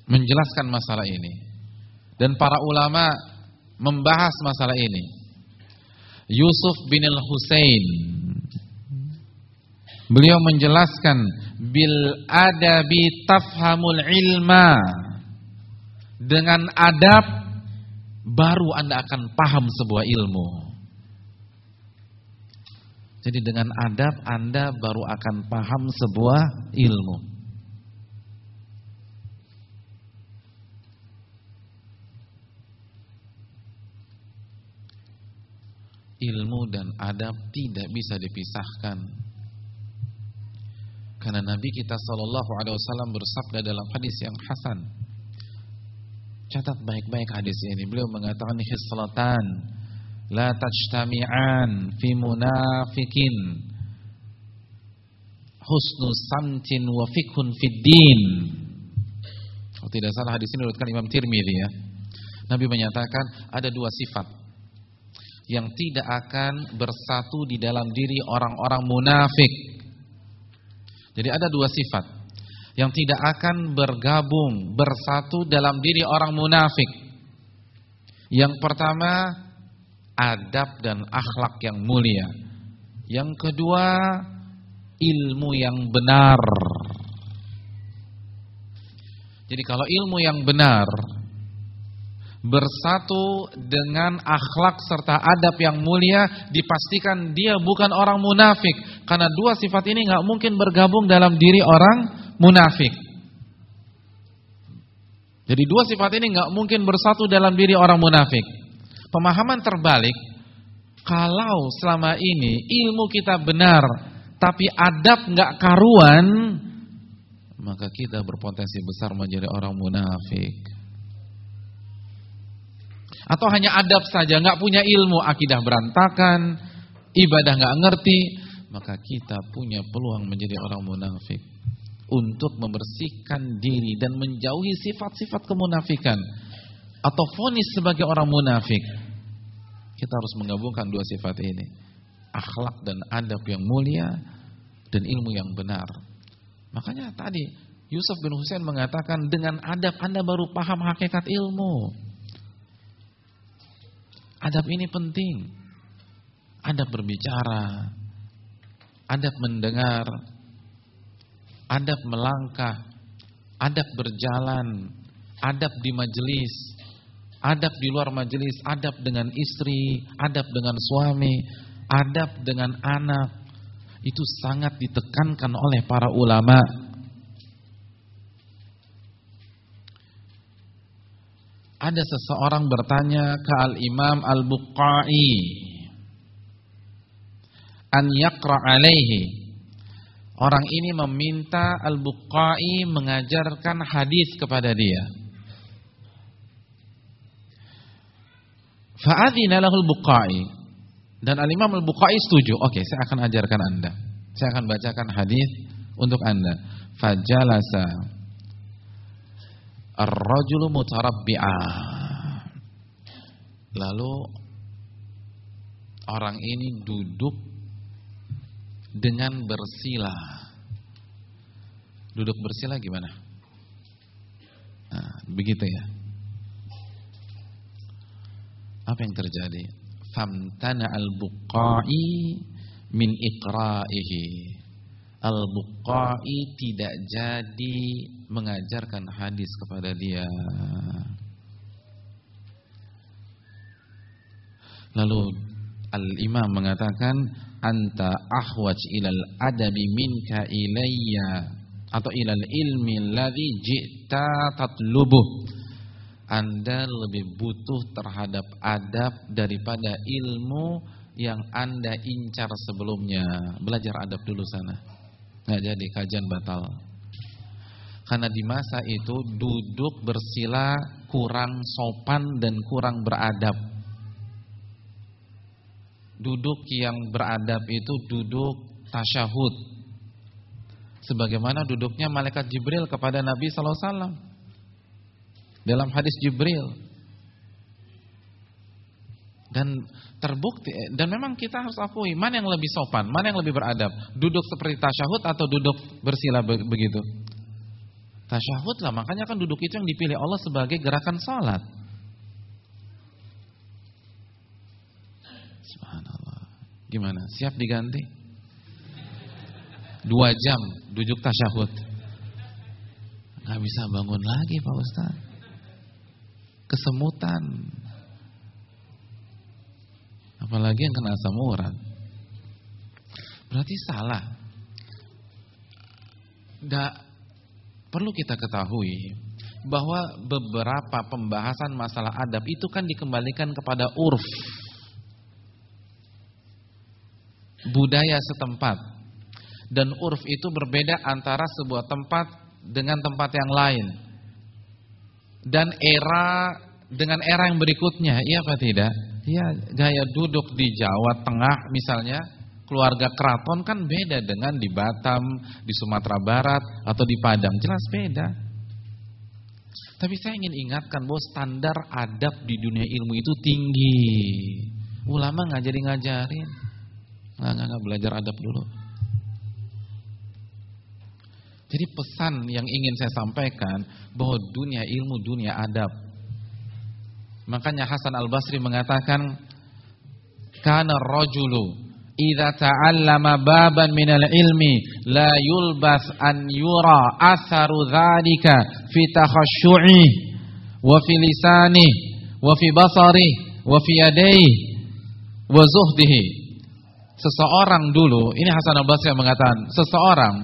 menjelaskan masalah ini dan para ulama membahas masalah ini. Yusuf bin al-Husain Beliau menjelaskan bil adabi tafhamul ilma. Dengan adab baru Anda akan paham sebuah ilmu. Jadi dengan adab Anda baru akan paham sebuah ilmu. Ilmu dan adab tidak bisa dipisahkan. Karena Nabi kita Shallallahu Alaihi Wasallam bersabda dalam hadis yang hasan, Catat baik-baik hadis ini. Beliau mengatakan khislatan la tajtami'an fi munafikin husnu samtin wa fikhun fid din. Kalau tidak salah hadis ini diriwayatkan Imam Tirmizi ya. Nabi menyatakan ada dua sifat yang tidak akan bersatu di dalam diri orang-orang munafik. Jadi ada dua sifat yang tidak akan bergabung, bersatu dalam diri orang munafik. Yang pertama, adab dan akhlak yang mulia. Yang kedua, ilmu yang benar. Jadi kalau ilmu yang benar bersatu dengan akhlak serta adab yang mulia, dipastikan dia bukan orang munafik. Karena dua sifat ini nggak mungkin bergabung dalam diri orang munafik. Jadi dua sifat ini nggak mungkin bersatu dalam diri orang munafik. Pemahaman terbalik, kalau selama ini ilmu kita benar, tapi adab nggak karuan, maka kita berpotensi besar menjadi orang munafik. Atau hanya adab saja, nggak punya ilmu, akidah berantakan, ibadah nggak ngerti, maka kita punya peluang menjadi orang munafik untuk membersihkan diri dan menjauhi sifat-sifat kemunafikan atau fonis sebagai orang munafik. Kita harus menggabungkan dua sifat ini. Akhlak dan adab yang mulia dan ilmu yang benar. Makanya tadi Yusuf bin Husain mengatakan dengan adab Anda baru paham hakikat ilmu. Adab ini penting. Adab berbicara, adab mendengar, adab melangkah, adab berjalan, adab di majelis, adab di luar majelis, adab dengan istri, adab dengan suami, adab dengan anak. Itu sangat ditekankan oleh para ulama. Ada seseorang bertanya ke Al-Imam Al-Buqai an yaqra alaihi Orang ini meminta Al-Buqai mengajarkan hadis kepada dia. Fa'adhina lahul buqai. Dan Al-Imam Al-Buqai setuju. Oke, saya akan ajarkan Anda. Saya akan bacakan hadis untuk Anda. Fajalasa ar-rajulu mutarabbi'ah. Lalu orang ini duduk dengan bersila. Duduk bersila gimana? Nah, begitu ya. Apa yang terjadi? Famtana al-buqai min iqra'ihi. Al-buqai tidak jadi mengajarkan hadis kepada dia. Lalu Al-Imam mengatakan anta ahwaj ilal adabi minka ilayya atau ilal ilmi alladhi ji'ta tatlubuh anda lebih butuh terhadap adab daripada ilmu yang Anda incar sebelumnya. Belajar adab dulu sana. Nggak jadi kajian batal. Karena di masa itu duduk bersila kurang sopan dan kurang beradab. Duduk yang beradab itu duduk tasyahud. Sebagaimana duduknya malaikat Jibril kepada Nabi sallallahu alaihi wasallam. Dalam hadis Jibril. Dan terbukti dan memang kita harus akui mana yang lebih sopan, mana yang lebih beradab, duduk seperti tasyahud atau duduk bersila begitu. Tasyahud lah, makanya kan duduk itu yang dipilih Allah sebagai gerakan salat. Gimana? Siap diganti? Dua jam duduk tasyahud. Gak bisa bangun lagi Pak Ustaz. Kesemutan. Apalagi yang kena asam urat. Berarti salah. Da, perlu kita ketahui bahwa beberapa pembahasan masalah adab itu kan dikembalikan kepada urf budaya setempat. Dan urf itu berbeda antara sebuah tempat dengan tempat yang lain. dan era dengan era yang berikutnya, iya apa tidak? Ya, gaya duduk di Jawa Tengah misalnya, keluarga keraton kan beda dengan di Batam, di Sumatera Barat atau di Padang, jelas beda. Tapi saya ingin ingatkan bahwa standar adab di dunia ilmu itu tinggi. Ulama ngajari ngajarin, nggak nggak belajar adab dulu. Jadi pesan yang ingin saya sampaikan bahwa dunia ilmu, dunia adab. Makanya Hasan Al-Basri mengatakan kana rajulu idza ta'allama baban minal ilmi la yulbas an yura atharu dzalika fi takhasyu'i wa fi lisani wa fi basari wa fi yadayhi wa zuhdihi seseorang dulu ini Hasan Al-Basri yang mengatakan seseorang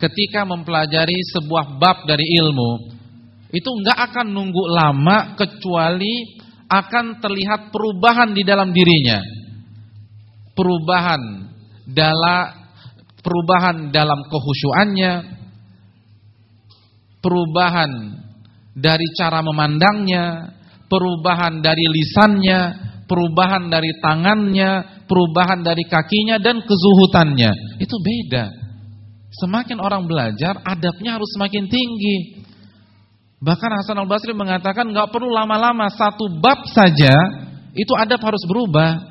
ketika mempelajari sebuah bab dari ilmu itu enggak akan nunggu lama kecuali akan terlihat perubahan di dalam dirinya. Perubahan dalam perubahan dalam kehusuannya, perubahan dari cara memandangnya, perubahan dari lisannya, perubahan dari tangannya, perubahan dari kakinya dan kezuhutannya. Itu beda. Semakin orang belajar, adabnya harus semakin tinggi. Bahkan Hasan al-Basri mengatakan nggak perlu lama-lama satu bab saja itu adab harus berubah.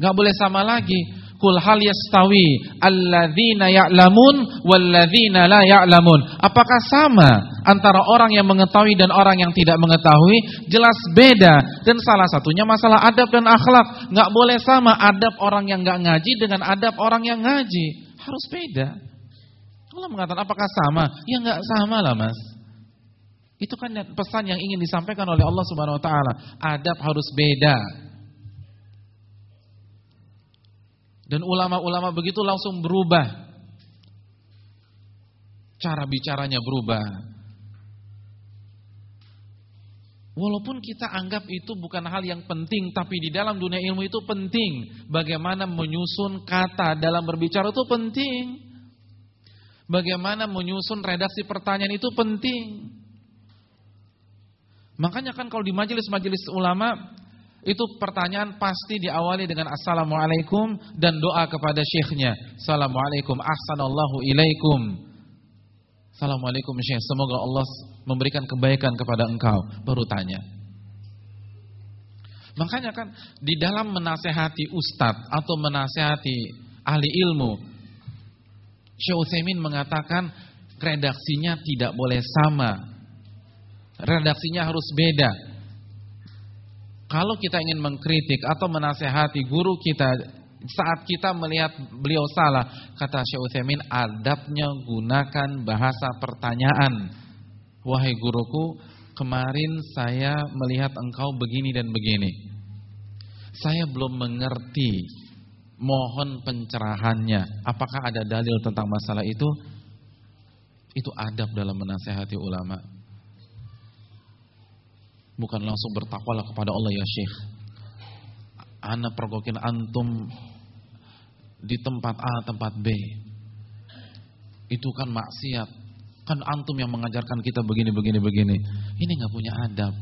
Nggak boleh sama lagi. Kul hal yastawi alladzina ya'lamun walladzina la ya'lamun. Apakah sama antara orang yang mengetahui dan orang yang tidak mengetahui? Jelas beda. Dan salah satunya masalah adab dan akhlak. nggak boleh sama adab orang yang nggak ngaji dengan adab orang yang ngaji. Harus beda. Allah mengatakan apakah sama? Ya enggak sama lah mas. Itu kan pesan yang ingin disampaikan oleh Allah Subhanahu Wa Taala. Adab harus beda. Dan ulama-ulama begitu langsung berubah. Cara bicaranya berubah. Walaupun kita anggap itu bukan hal yang penting, tapi di dalam dunia ilmu itu penting. Bagaimana menyusun kata dalam berbicara itu penting. Bagaimana menyusun redaksi pertanyaan itu penting. Makanya kan kalau di majelis-majelis ulama itu pertanyaan pasti diawali dengan assalamualaikum dan doa kepada syekhnya. Assalamualaikum ahsanallahu ilaikum. Assalamualaikum syekh, semoga Allah memberikan kebaikan kepada engkau. Baru tanya. Makanya kan di dalam menasehati ustadz atau menasehati ahli ilmu Syekh Utsaimin mengatakan redaksinya tidak boleh sama. Redaksinya harus beda. Kalau kita ingin mengkritik atau menasehati guru kita saat kita melihat beliau salah, kata Syekh Utsaimin, adabnya gunakan bahasa pertanyaan. Wahai guruku, kemarin saya melihat engkau begini dan begini. Saya belum mengerti mohon pencerahannya. Apakah ada dalil tentang masalah itu? Itu adab dalam menasehati ulama. Bukan langsung bertakwalah kepada Allah ya Syekh. Ana pergokin antum di tempat A, tempat B. Itu kan maksiat. Kan antum yang mengajarkan kita begini, begini, begini. Ini nggak punya adab.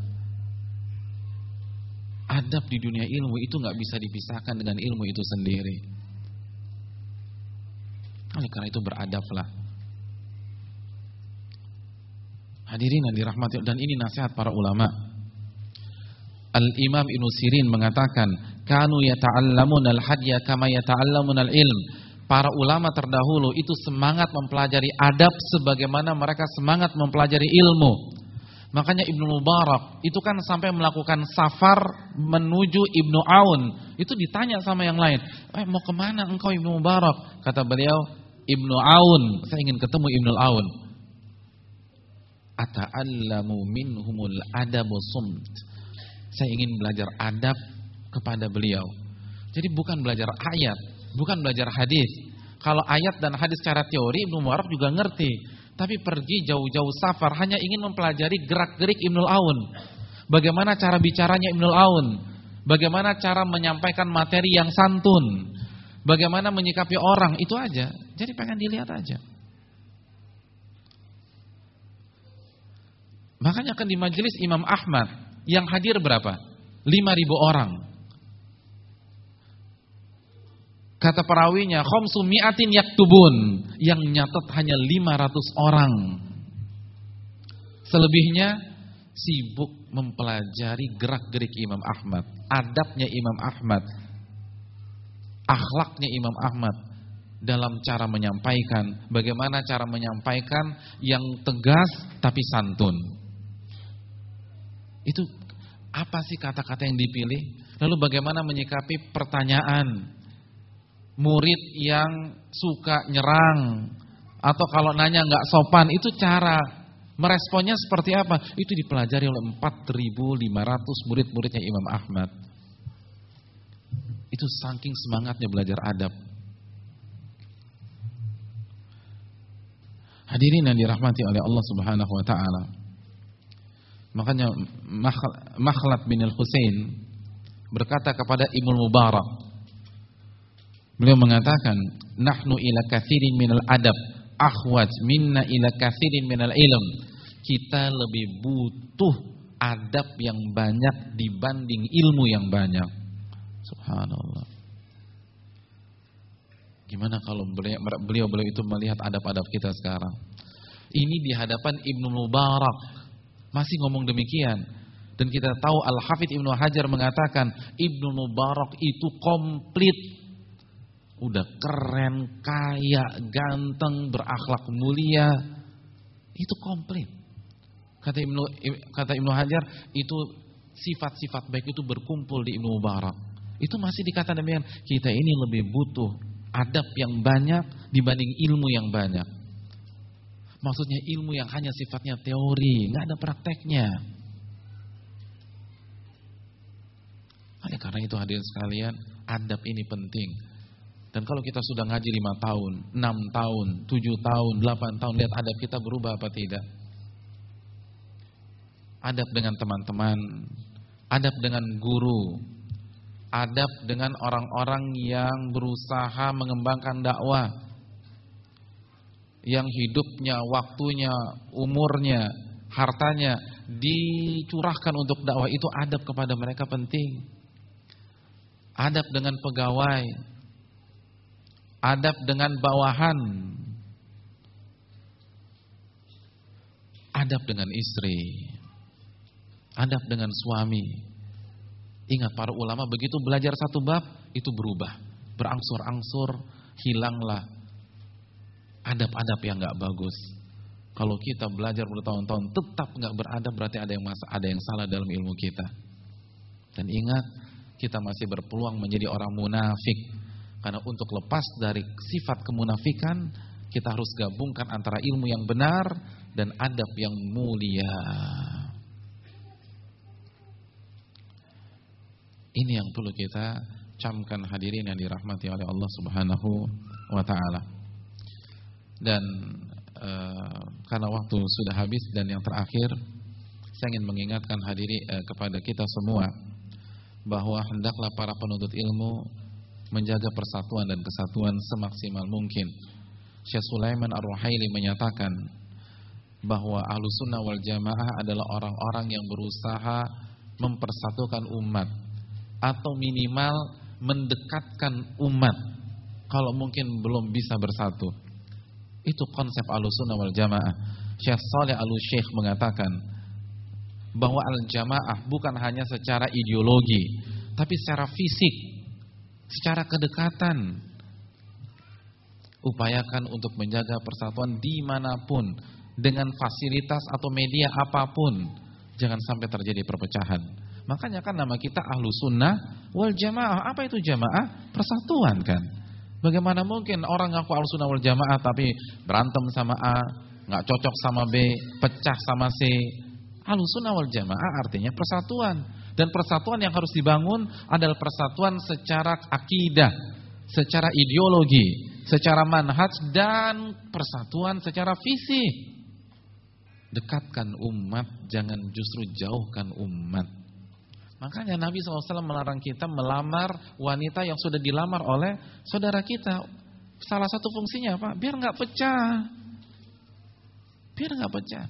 Adab di dunia ilmu itu nggak bisa dipisahkan dengan ilmu itu sendiri. Oleh karena itu beradablah. Hadirin yang dirahmati dan ini nasihat para ulama. Al-Imam Ibnu Sirin mengatakan, "Kanu yata'allamun al-hadya kama yata'allamun al-ilm." Para ulama terdahulu itu semangat mempelajari adab sebagaimana mereka semangat mempelajari ilmu. Makanya Ibnu Mubarak itu kan sampai melakukan safar menuju Ibnu Aun. Itu ditanya sama yang lain, eh, mau ke mana engkau Ibnu Mubarak? Kata beliau, Ibnu Aun. Saya ingin ketemu Ibnu Aun. Ata'allamu minhumul adabu sumt. Saya ingin belajar adab kepada beliau. Jadi bukan belajar ayat, bukan belajar hadis. Kalau ayat dan hadis secara teori Ibnu Mubarak juga ngerti. Tapi pergi jauh-jauh safar hanya ingin mempelajari gerak-gerik Ibnul Aun. Bagaimana cara bicaranya Ibnul Aun. Bagaimana cara menyampaikan materi yang santun. Bagaimana menyikapi orang, itu aja. Jadi pengen dilihat aja. Makanya kan di majelis Imam Ahmad yang hadir berapa? 5000 orang. Kata perawinya, khamsu mi'atin yaktubun. Yang nyatet hanya 500 orang. Selebihnya sibuk mempelajari gerak-gerik Imam Ahmad, adabnya Imam Ahmad, akhlaknya Imam Ahmad dalam cara menyampaikan, bagaimana cara menyampaikan yang tegas tapi santun. Itu apa sih kata-kata yang dipilih? Lalu bagaimana menyikapi pertanyaan murid yang suka nyerang atau kalau nanya nggak sopan itu cara meresponnya seperti apa? Itu dipelajari oleh 4.500 murid-muridnya Imam Ahmad. Itu saking semangatnya belajar adab. Hadirin yang dirahmati oleh Allah Subhanahu wa taala. Makanya Makhlad bin Al-Husain berkata kepada Ibnu Mubarak Beliau mengatakan, "Nahnu ila katsirin minal adab ahwaj minna ila katsirin minal ilm." Kita lebih butuh adab yang banyak dibanding ilmu yang banyak. Subhanallah. Gimana kalau beliau beliau itu melihat adab-adab kita sekarang? Ini di hadapan Ibnu Mubarak masih ngomong demikian. Dan kita tahu Al-Hafidh Ibnu Hajar mengatakan Ibnu Mubarak itu komplit udah keren, kaya, ganteng, berakhlak mulia, itu komplit. Kata Ibnu kata Ibnu Hajar, itu sifat-sifat baik itu berkumpul di Ibnu Mubarak. Itu masih dikata demikian, kita ini lebih butuh adab yang banyak dibanding ilmu yang banyak. Maksudnya ilmu yang hanya sifatnya teori, nggak ada prakteknya. Oleh karena itu hadirin sekalian, adab ini penting. Dan kalau kita sudah ngaji lima tahun, enam tahun, tujuh tahun, delapan tahun, lihat adab kita berubah apa tidak? Adab dengan teman-teman, adab dengan guru, adab dengan orang-orang yang berusaha mengembangkan dakwah, yang hidupnya, waktunya, umurnya, hartanya dicurahkan untuk dakwah itu adab kepada mereka penting. Adab dengan pegawai, adab dengan bawahan, adab dengan istri, adab dengan suami. Ingat para ulama begitu belajar satu bab itu berubah, berangsur-angsur hilanglah adab-adab yang nggak bagus. Kalau kita belajar bertahun-tahun tetap nggak beradab berarti ada yang masa, ada yang salah dalam ilmu kita. Dan ingat kita masih berpeluang menjadi orang munafik karena untuk lepas dari sifat kemunafikan, kita harus gabungkan antara ilmu yang benar dan adab yang mulia. Ini yang perlu kita camkan hadirin yang dirahmati oleh Allah Subhanahu wa taala. Dan e, karena waktu sudah habis dan yang terakhir saya ingin mengingatkan hadiri e, kepada kita semua bahwa hendaklah para penuntut ilmu menjaga persatuan dan kesatuan semaksimal mungkin. Syekh Sulaiman Ar-Ruhaili menyatakan bahwa ahlu sunnah wal jamaah adalah orang-orang yang berusaha mempersatukan umat atau minimal mendekatkan umat kalau mungkin belum bisa bersatu. Itu konsep ahlu sunnah wal jamaah. Syekh Saleh Al-Syekh mengatakan bahwa al-jamaah bukan hanya secara ideologi, tapi secara fisik secara kedekatan. Upayakan untuk menjaga persatuan di mana pun, dengan fasilitas atau media apa pun. Jangan sampai terjadi perpecahan. Makanya kan nama kita ahlu sunnah wal jamaah. Apa itu jamaah? Persatuan kan. Bagaimana mungkin orang ngaku ahlu sunnah wal jamaah tapi berantem sama A, nggak cocok sama B, pecah sama C. Ahlu sunnah wal jamaah artinya persatuan. Dan persatuan yang harus dibangun adalah persatuan secara akidah, secara ideologi, secara manhaj dan persatuan secara fisik. Dekatkan umat, jangan justru jauhkan umat. Makanya Nabi SAW melarang kita melamar wanita yang sudah dilamar oleh saudara kita. Salah satu fungsinya apa? Biar nggak pecah. Biar nggak pecah.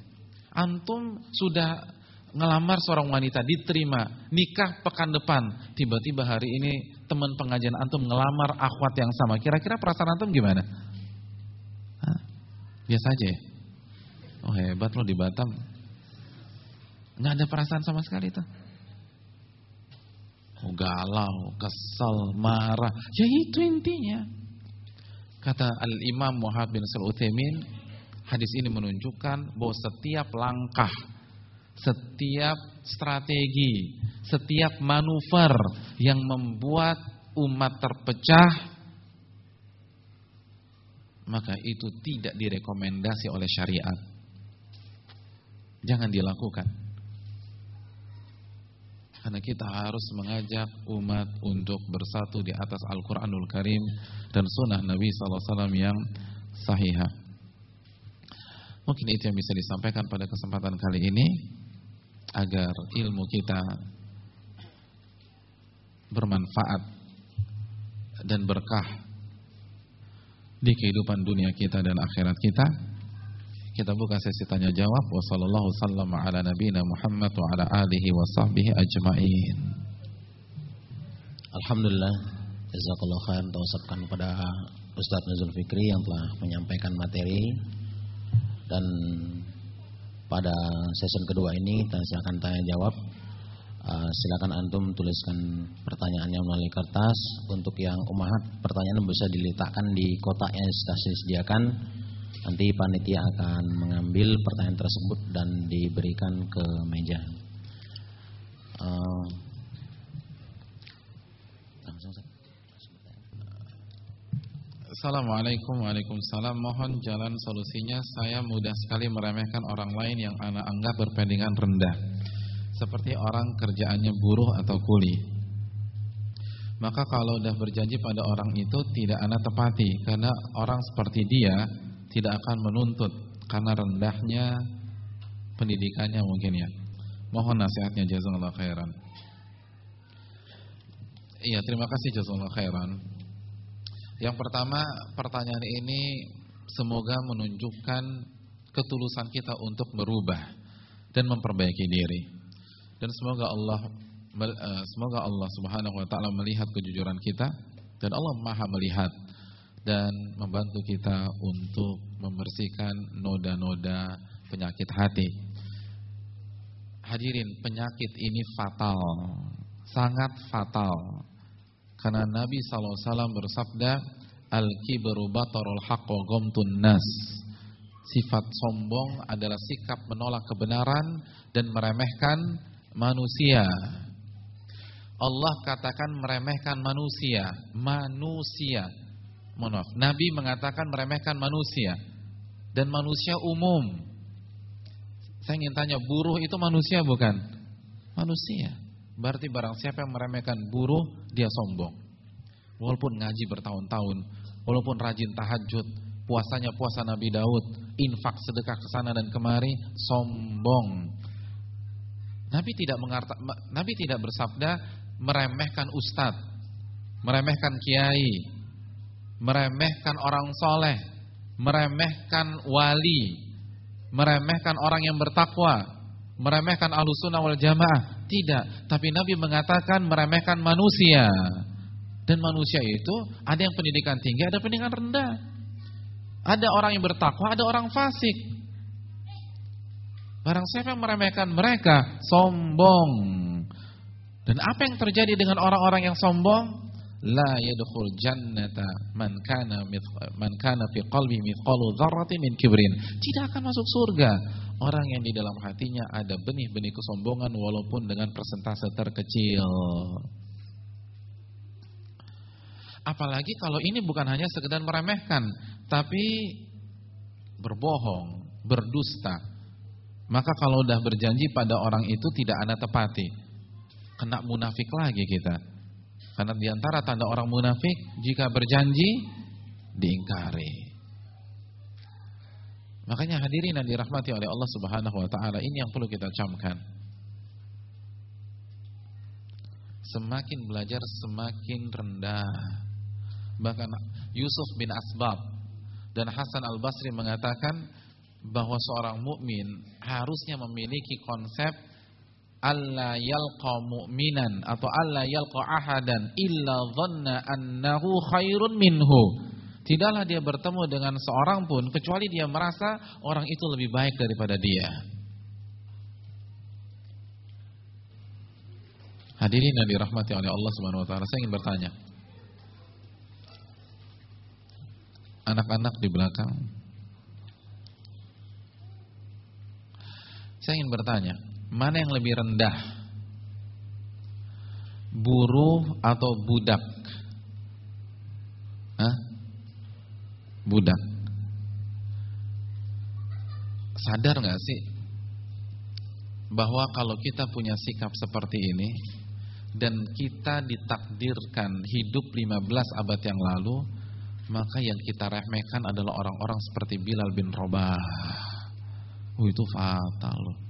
Antum sudah ngelamar seorang wanita diterima, nikah pekan depan, tiba-tiba hari ini teman pengajian antum ngelamar akhwat yang sama. Kira-kira perasaan antum gimana? Hah? Biasa aja ya? Oh hebat loh di Batam. Nggak ada perasaan sama sekali tuh. Galau, kesel, marah. Ya itu intinya. Kata Al-Imam Muhammad bin Sulaiman, hadis ini menunjukkan bahwa setiap langkah, setiap strategi, setiap manuver yang membuat umat terpecah, maka itu tidak direkomendasi oleh syariat. Jangan dilakukan. Karena kita harus mengajak umat untuk bersatu di atas Al-Quranul Karim dan sunnah Nabi SAW yang sahihah. Mungkin itu yang bisa disampaikan pada kesempatan kali ini agar ilmu kita bermanfaat dan berkah di kehidupan dunia kita dan akhirat kita. Kita buka sesi tanya jawab. Wassalamualaikum ala nabiyina Muhammad wa ala alihi wa sahbihi ajma'in. Alhamdulillah. Jazakallah khair kita ucapkan kepada Ustaz Fikri yang telah menyampaikan materi dan pada sesi kedua ini kita silakan tanya jawab. Uh, silakan antum tuliskan pertanyaannya melalui kertas. Untuk yang umahat pertanyaan bisa diletakkan di kotak yang sudah disediakan Nanti panitia akan mengambil pertanyaan tersebut dan diberikan ke meja. Uh, Assalamualaikum Waalaikumsalam. Mohon jalan solusinya. Saya mudah sekali meremehkan orang lain Yang anak anggap berpendingan rendah. Seperti orang kerjaannya buruh atau kuli. Maka kalau sudah berjanji pada orang itu Tidak anak tepati. Karena orang seperti dia tidak akan menuntut karena rendahnya pendidikannya mungkin ya. Mohon nasihatnya jazakallahu khairan. Iya, terima kasih jazakallahu khairan. Yang pertama, pertanyaan ini semoga menunjukkan ketulusan kita untuk merubah dan memperbaiki diri. Dan semoga Allah eh, semoga Allah Subhanahu wa taala melihat kejujuran kita dan Allah Maha melihat dan membantu kita untuk membersihkan noda-noda penyakit hati. Hadirin, penyakit ini fatal, sangat fatal. Karena Nabi SAW bersabda, Al-kibru batarul haqqo gomtun nas. Sifat sombong adalah sikap menolak kebenaran dan meremehkan manusia. Allah katakan meremehkan manusia, manusia mohon maaf, Nabi mengatakan meremehkan manusia dan manusia umum. Saya ingin tanya, buruh itu manusia bukan? Manusia. Berarti barang siapa yang meremehkan buruh, dia sombong. Walaupun ngaji bertahun-tahun, walaupun rajin tahajud, puasanya puasa Nabi Daud, infak sedekah ke sana dan kemari, sombong. Nabi tidak mengarta, Nabi tidak bersabda meremehkan ustadz, meremehkan kiai, meremehkan orang soleh, meremehkan wali, meremehkan orang yang bertakwa, meremehkan alusunah wal jamaah. Tidak, tapi Nabi mengatakan meremehkan manusia. Dan manusia itu ada yang pendidikan tinggi, ada pendidikan rendah. Ada orang yang bertakwa, ada orang fasik. Barang siapa yang meremehkan mereka, sombong. Dan apa yang terjadi dengan orang-orang yang sombong? La yadkhul jannata man kana man kana fi qalbi mithqalu dzarratin min kibrin. Tidak akan masuk surga orang yang di dalam hatinya ada benih-benih kesombongan walaupun dengan persentase terkecil. Apalagi kalau ini bukan hanya sekedar meremehkan, tapi berbohong, berdusta. Maka kalau sudah berjanji pada orang itu tidak ada tepati. Kena munafik lagi kita. Karena di antara tanda orang munafik jika berjanji diingkari. Makanya hadirin yang dirahmati oleh Allah Subhanahu wa taala ini yang perlu kita camkan. Semakin belajar semakin rendah. Bahkan Yusuf bin Asbab dan Hasan Al-Basri mengatakan bahwa seorang mukmin harusnya memiliki konsep alla yalqa mu'minan atau alla yalqa ahadan illa dhanna annahu khairun minhu. Tidaklah dia bertemu dengan seorang pun kecuali dia merasa orang itu lebih baik daripada dia. Hadirin yang dirahmati oleh Allah Subhanahu wa taala, saya ingin bertanya. Anak-anak di belakang. Saya ingin bertanya, Mana yang lebih rendah? Buruh atau budak? Hah? Budak. Sadar gak sih bahwa kalau kita punya sikap seperti ini dan kita ditakdirkan hidup 15 abad yang lalu, maka yang kita remehkan adalah orang-orang seperti Bilal bin Robah. Oh itu fatal loh.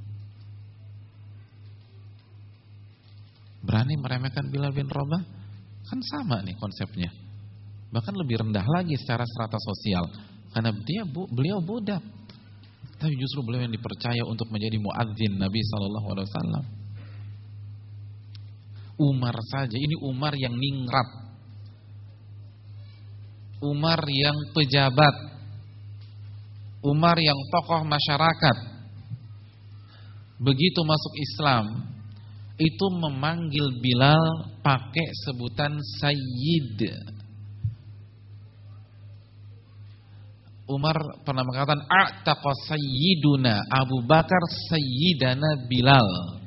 Berani meremehkan Bilal bin Rabah? Kan sama nih konsepnya. Bahkan lebih rendah lagi secara strata sosial. Karena dia bu, beliau budak. Tapi justru beliau yang dipercaya untuk menjadi muadzin Nabi Wasallam. Umar saja, ini Umar yang ningrat. Umar yang pejabat. Umar yang tokoh masyarakat. Begitu masuk Islam, itu memanggil Bilal pakai sebutan Sayyid. Umar pernah mengatakan A'taqa Sayyiduna Abu Bakar Sayyidana Bilal.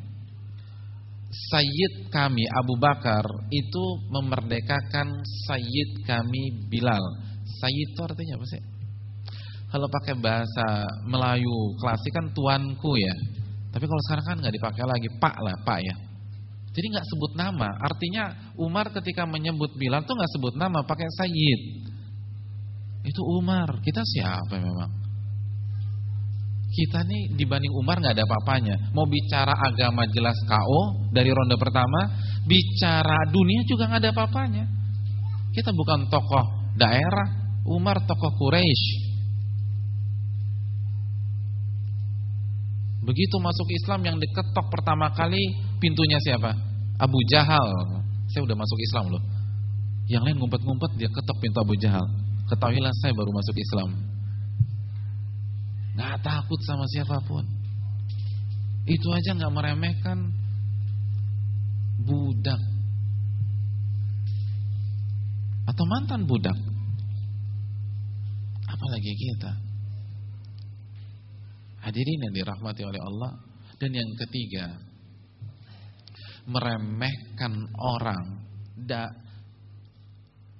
Sayyid kami Abu Bakar itu memerdekakan Sayyid kami Bilal. Sayyid itu artinya apa sih? Kalau pakai bahasa Melayu klasik kan tuanku ya. Tapi kalau sekarang kan nggak dipakai lagi Pak lah, Pak ya. Jadi nggak sebut nama. Artinya Umar ketika menyebut Bilal tuh nggak sebut nama, pakai Sayyid. Itu Umar. Kita siapa memang? Kita nih dibanding Umar nggak ada apa-apanya. Mau bicara agama jelas KO dari ronde pertama, bicara dunia juga nggak ada apa-apanya. Kita bukan tokoh daerah, Umar tokoh Quraisy. Begitu masuk Islam yang diketok pertama kali pintunya siapa? Abu Jahal. Saya udah masuk Islam loh. Yang lain ngumpet-ngumpet dia ketok pintu Abu Jahal. Ketahuilah saya baru masuk Islam. Gak takut sama siapa pun. Itu aja gak meremehkan budak atau mantan budak. Apalagi kita. Hadirin yang dirahmati oleh Allah. Dan yang ketiga, meremehkan orang da,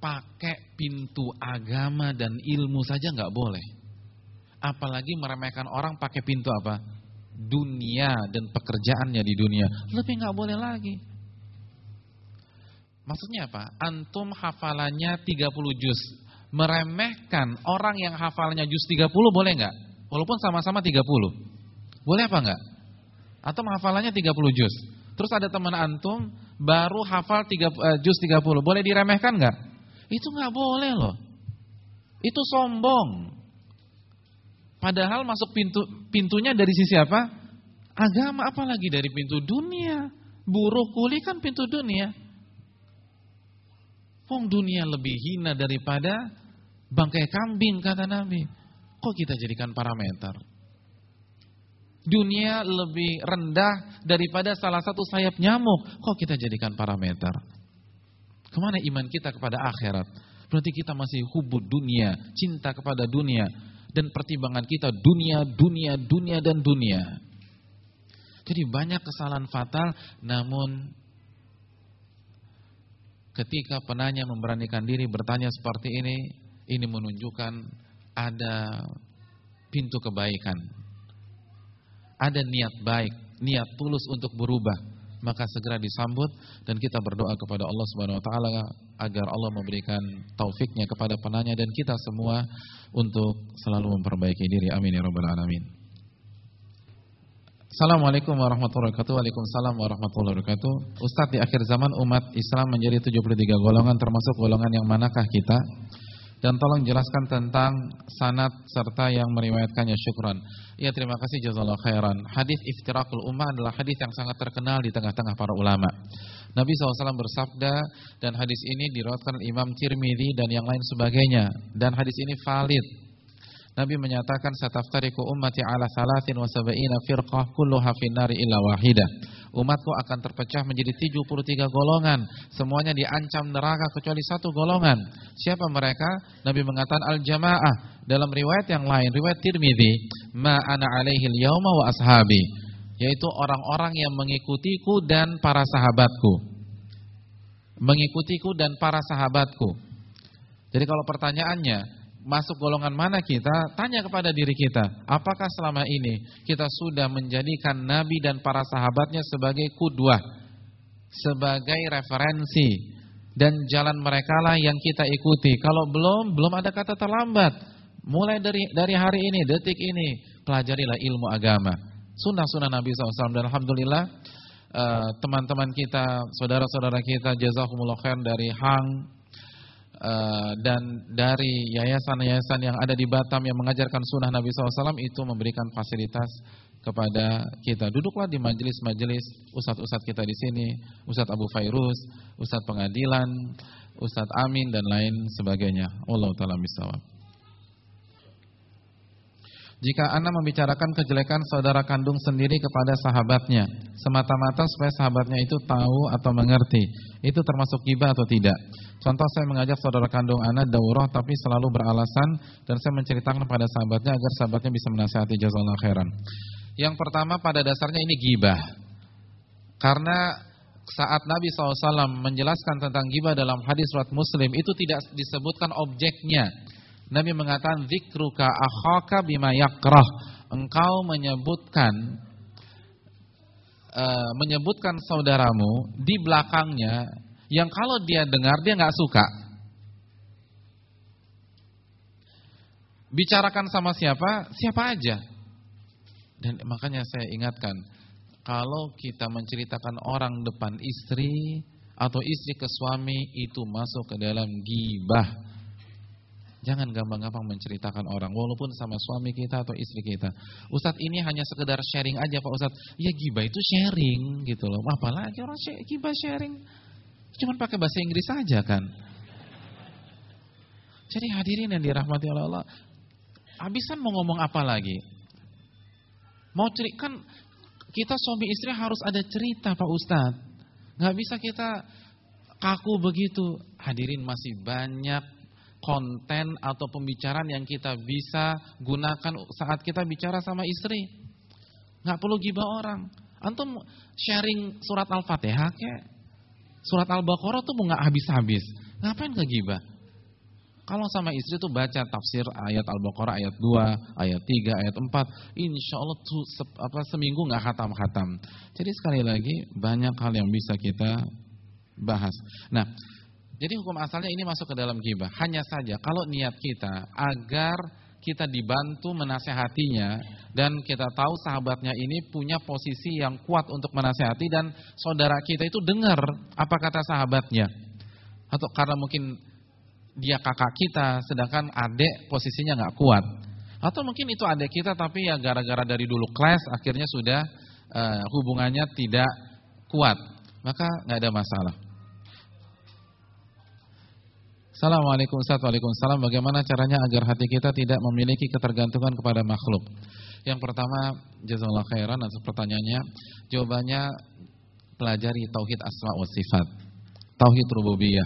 pakai pintu agama dan ilmu saja nggak boleh. Apalagi meremehkan orang pakai pintu apa? Dunia dan pekerjaannya di dunia. Lebih nggak boleh lagi. Maksudnya apa? Antum hafalannya 30 juz. Meremehkan orang yang hafalnya juz 30 boleh nggak? Walaupun sama-sama 30. Boleh apa enggak? Atau hafalannya 30 juz. Terus ada teman antum baru hafal 3 uh, juz 30. Boleh diremehkan enggak? Itu enggak boleh loh. Itu sombong. Padahal masuk pintu pintunya dari sisi apa? Agama apalagi dari pintu dunia. Buruh kuli kan pintu dunia. Wong dunia lebih hina daripada bangkai kambing kata Nabi. Kok kita jadikan parameter? Dunia lebih rendah daripada salah satu sayap nyamuk. Kok kita jadikan parameter? Ke mana iman kita kepada akhirat? Berarti kita masih hubud dunia, cinta kepada dunia. Dan pertimbangan kita dunia, dunia, dunia, dan dunia. Jadi banyak kesalahan fatal, namun ketika penanya memberanikan diri bertanya seperti ini, ini menunjukkan ada pintu kebaikan. Ada niat baik, niat tulus untuk berubah, maka segera disambut dan kita berdoa kepada Allah Subhanahu wa taala agar Allah memberikan taufiknya kepada penanya dan kita semua untuk selalu memperbaiki diri. Amin ya rabbal alamin. Assalamualaikum warahmatullahi wabarakatuh Waalaikumsalam warahmatullahi wabarakatuh Ustadz di akhir zaman umat Islam menjadi 73 golongan Termasuk golongan yang manakah kita Dan tolong jelaskan tentang sanat serta yang meriwayatkannya syukran. Ya terima kasih jazakallahu khairan. Hadis iftirakul ummah adalah hadis yang sangat terkenal di tengah-tengah para ulama. Nabi SAW bersabda dan hadis ini diriwayatkan Imam Tirmidzi dan yang lain sebagainya. Dan hadis ini valid Nabi menyatakan sataftariku ummati ala salatin wa sab'ina firqah kulluha finnari illa wahidah. Umatku akan terpecah menjadi 73 golongan, semuanya diancam neraka kecuali satu golongan. Siapa mereka? Nabi mengatakan al-jamaah. Dalam riwayat yang lain, riwayat Tirmidzi, ma ana alaihi al-yauma wa ashabi, yaitu orang-orang yang mengikutiku dan para sahabatku. Mengikutiku dan para sahabatku. Jadi kalau pertanyaannya, masuk golongan mana kita? Tanya kepada diri kita, apakah selama ini kita sudah menjadikan Nabi dan para sahabatnya sebagai kudwah, sebagai referensi dan jalan mereka lah yang kita ikuti. Kalau belum, belum ada kata terlambat. Mulai dari dari hari ini, detik ini, pelajarilah ilmu agama. Sunnah-sunnah Nabi SAW dan Alhamdulillah eh, teman-teman uh, kita, saudara-saudara kita, jazakumullah khair dari Hang, Eh, dan dari yayasan-yayasan yang ada di Batam yang mengajarkan sunnah Nabi SAW itu memberikan fasilitas kepada kita. Duduklah di majelis-majelis ustadz-ustadz kita di sini, Ustadz Abu Fairuz, Ustadz Pengadilan, Ustadz Amin dan lain sebagainya. Allah taala misawab. Jika Anda membicarakan kejelekan saudara kandung sendiri kepada sahabatnya, semata-mata supaya sahabatnya itu tahu atau mengerti, itu termasuk gibah atau tidak? Contoh saya mengajak saudara kandung anak daurah tapi selalu beralasan dan saya menceritakan kepada sahabatnya agar sahabatnya bisa menasihati jazakallahu khairan. Yang pertama pada dasarnya ini gibah. Karena saat Nabi SAW menjelaskan tentang gibah dalam hadis surat Muslim itu tidak disebutkan objeknya. Nabi mengatakan zikruka akhaka bima yakrah. Engkau menyebutkan uh, menyebutkan saudaramu di belakangnya yang kalau dia dengar dia nggak suka. Bicarakan sama siapa? Siapa aja. Dan makanya saya ingatkan, kalau kita menceritakan orang depan istri atau istri ke suami itu masuk ke dalam gibah. Jangan gampang-gampang menceritakan orang walaupun sama suami kita atau istri kita. Ustadz ini hanya sekedar sharing aja Pak Ustadz. Ya gibah itu sharing gitu loh. Apalagi orang gibah sharing. Cuma pakai bahasa Inggris saja kan. Jadi hadirin yang dirahmati oleh Allah, habisan mau ngomong apa lagi? Mau cerita kan kita suami istri harus ada cerita Pak Ustadz. Gak bisa kita kaku begitu. Hadirin masih banyak konten atau pembicaraan yang kita bisa gunakan saat kita bicara sama istri. Gak perlu gibah orang. Antum sharing surat Al-Fatihah kayak Surat Al-Baqarah tuh nggak habis-habis. Ngapain ke gibah? Kalau sama istri tuh baca tafsir ayat Al-Baqarah ayat 2, ayat 3, ayat 4, insya Allah tuh se apa, seminggu nggak khatam-khatam. Jadi sekali lagi banyak hal yang bisa kita bahas. Nah, jadi hukum asalnya ini masuk ke dalam gibah. Hanya saja kalau niat kita agar kita dibantu menasehatinya dan kita tahu sahabatnya ini punya posisi yang kuat untuk menasehati dan saudara kita itu dengar apa kata sahabatnya. Atau karena mungkin dia kakak kita sedangkan adik posisinya nggak kuat. Atau mungkin itu adik kita tapi ya gara-gara dari dulu kelas akhirnya sudah uh, hubungannya tidak kuat. Maka nggak ada masalah. Assalamualaikum Ustaz. Waalaikumsalam. Bagaimana caranya agar hati kita tidak memiliki ketergantungan kepada makhluk? Yang pertama Jazakallah khairan atas pertanyaannya. Jawabannya Pelajari Tauhid Asma wa Sifat. Tauhid Rububiyah.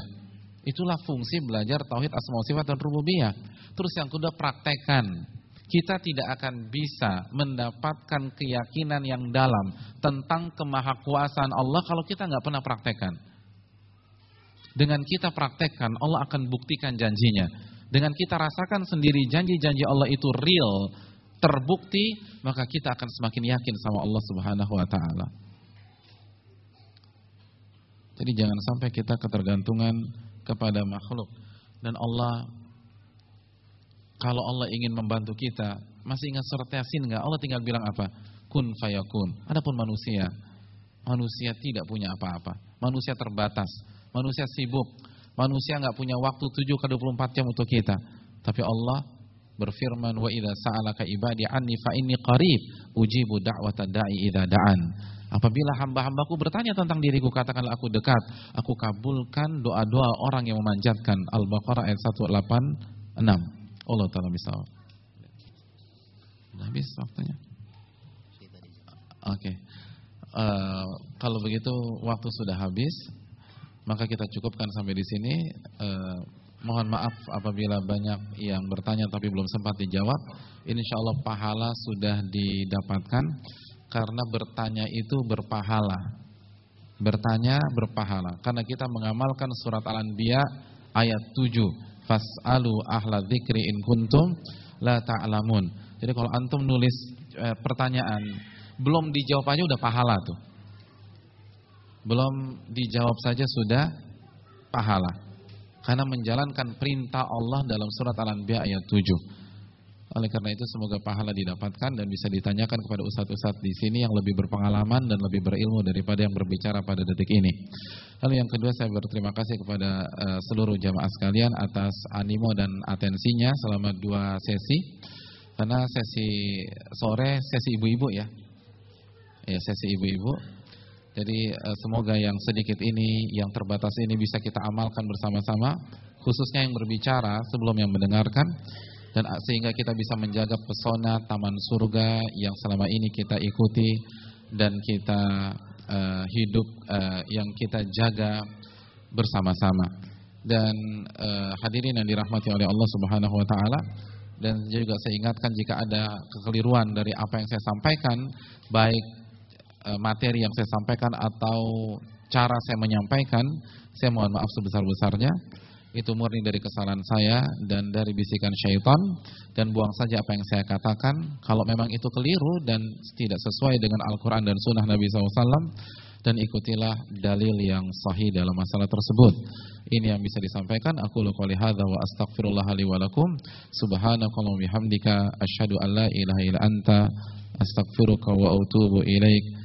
Itulah fungsi belajar Tauhid Asma wa Sifat dan Rububiyah. Terus yang kedua praktekan kita tidak akan bisa mendapatkan keyakinan yang dalam tentang kemahakuasaan Allah kalau kita nggak pernah praktekan. Dengan kita praktekkan, Allah akan buktikan janjinya. Dengan kita rasakan sendiri janji-janji Allah itu real, terbukti, maka kita akan semakin yakin sama Allah Subhanahu wa taala. Jadi jangan sampai kita ketergantungan kepada makhluk. Dan Allah kalau Allah ingin membantu kita, masih ingat surat Yasin enggak? Allah tinggal bilang apa? Kun fayakun. Adapun manusia, manusia tidak punya apa-apa. Manusia terbatas manusia sibuk, Manusia nggak punya waktu 7 ke 24 jam untuk kita. Tapi Allah berfirman wa idza sa'alaka ibadi anni fa inni qarib ujibu da'wata da'i idza da'an. Apabila hamba-hambaku bertanya tentang diriku katakanlah aku dekat, aku kabulkan doa-doa orang yang memanjatkan. Al-Baqarah ayat 186. Allah taala misal. Habis waktunya. Oke. Okay. Uh, eh, kalau begitu waktu sudah habis maka kita cukupkan sampai di sini. Eh, mohon maaf apabila banyak yang bertanya tapi belum sempat dijawab. Insya Allah pahala sudah didapatkan karena bertanya itu berpahala. Bertanya berpahala karena kita mengamalkan surat Al-Anbiya ayat 7. Fas'alu ahla dzikri in kuntum la ta'lamun. Jadi kalau antum nulis eh, pertanyaan belum dijawab aja udah pahala tuh belum dijawab saja sudah pahala. Karena menjalankan perintah Allah dalam surat Al-Anbiya ayat 7. Oleh karena itu semoga pahala didapatkan dan bisa ditanyakan kepada ustadz-ustadz di sini yang lebih berpengalaman dan lebih berilmu daripada yang berbicara pada detik ini. Lalu yang kedua saya berterima kasih kepada uh, seluruh jamaah sekalian atas animo dan atensinya selama dua sesi. Karena sesi sore sesi ibu-ibu ya. Ya, sesi ibu-ibu jadi uh, semoga yang sedikit ini, yang terbatas ini bisa kita amalkan bersama-sama, khususnya yang berbicara sebelum yang mendengarkan, dan uh, sehingga kita bisa menjaga pesona taman surga yang selama ini kita ikuti dan kita uh, hidup uh, yang kita jaga bersama-sama. Dan uh, hadirin yang dirahmati oleh Allah Subhanahu Wa Taala, dan juga saya ingatkan jika ada kekeliruan dari apa yang saya sampaikan, baik Eh, materi yang saya sampaikan atau cara saya menyampaikan, saya mohon maaf sebesar-besarnya. Itu murni dari kesalahan saya dan dari bisikan syaitan dan buang saja apa yang saya katakan. Kalau memang itu keliru dan tidak sesuai dengan Al-Quran dan Sunnah Nabi SAW dan ikutilah dalil yang sahih dalam masalah tersebut. Ini yang bisa disampaikan. Aku qouli hadza wa astaghfirullah li wa an la ilaha illa anta astaghfiruka wa ilaik.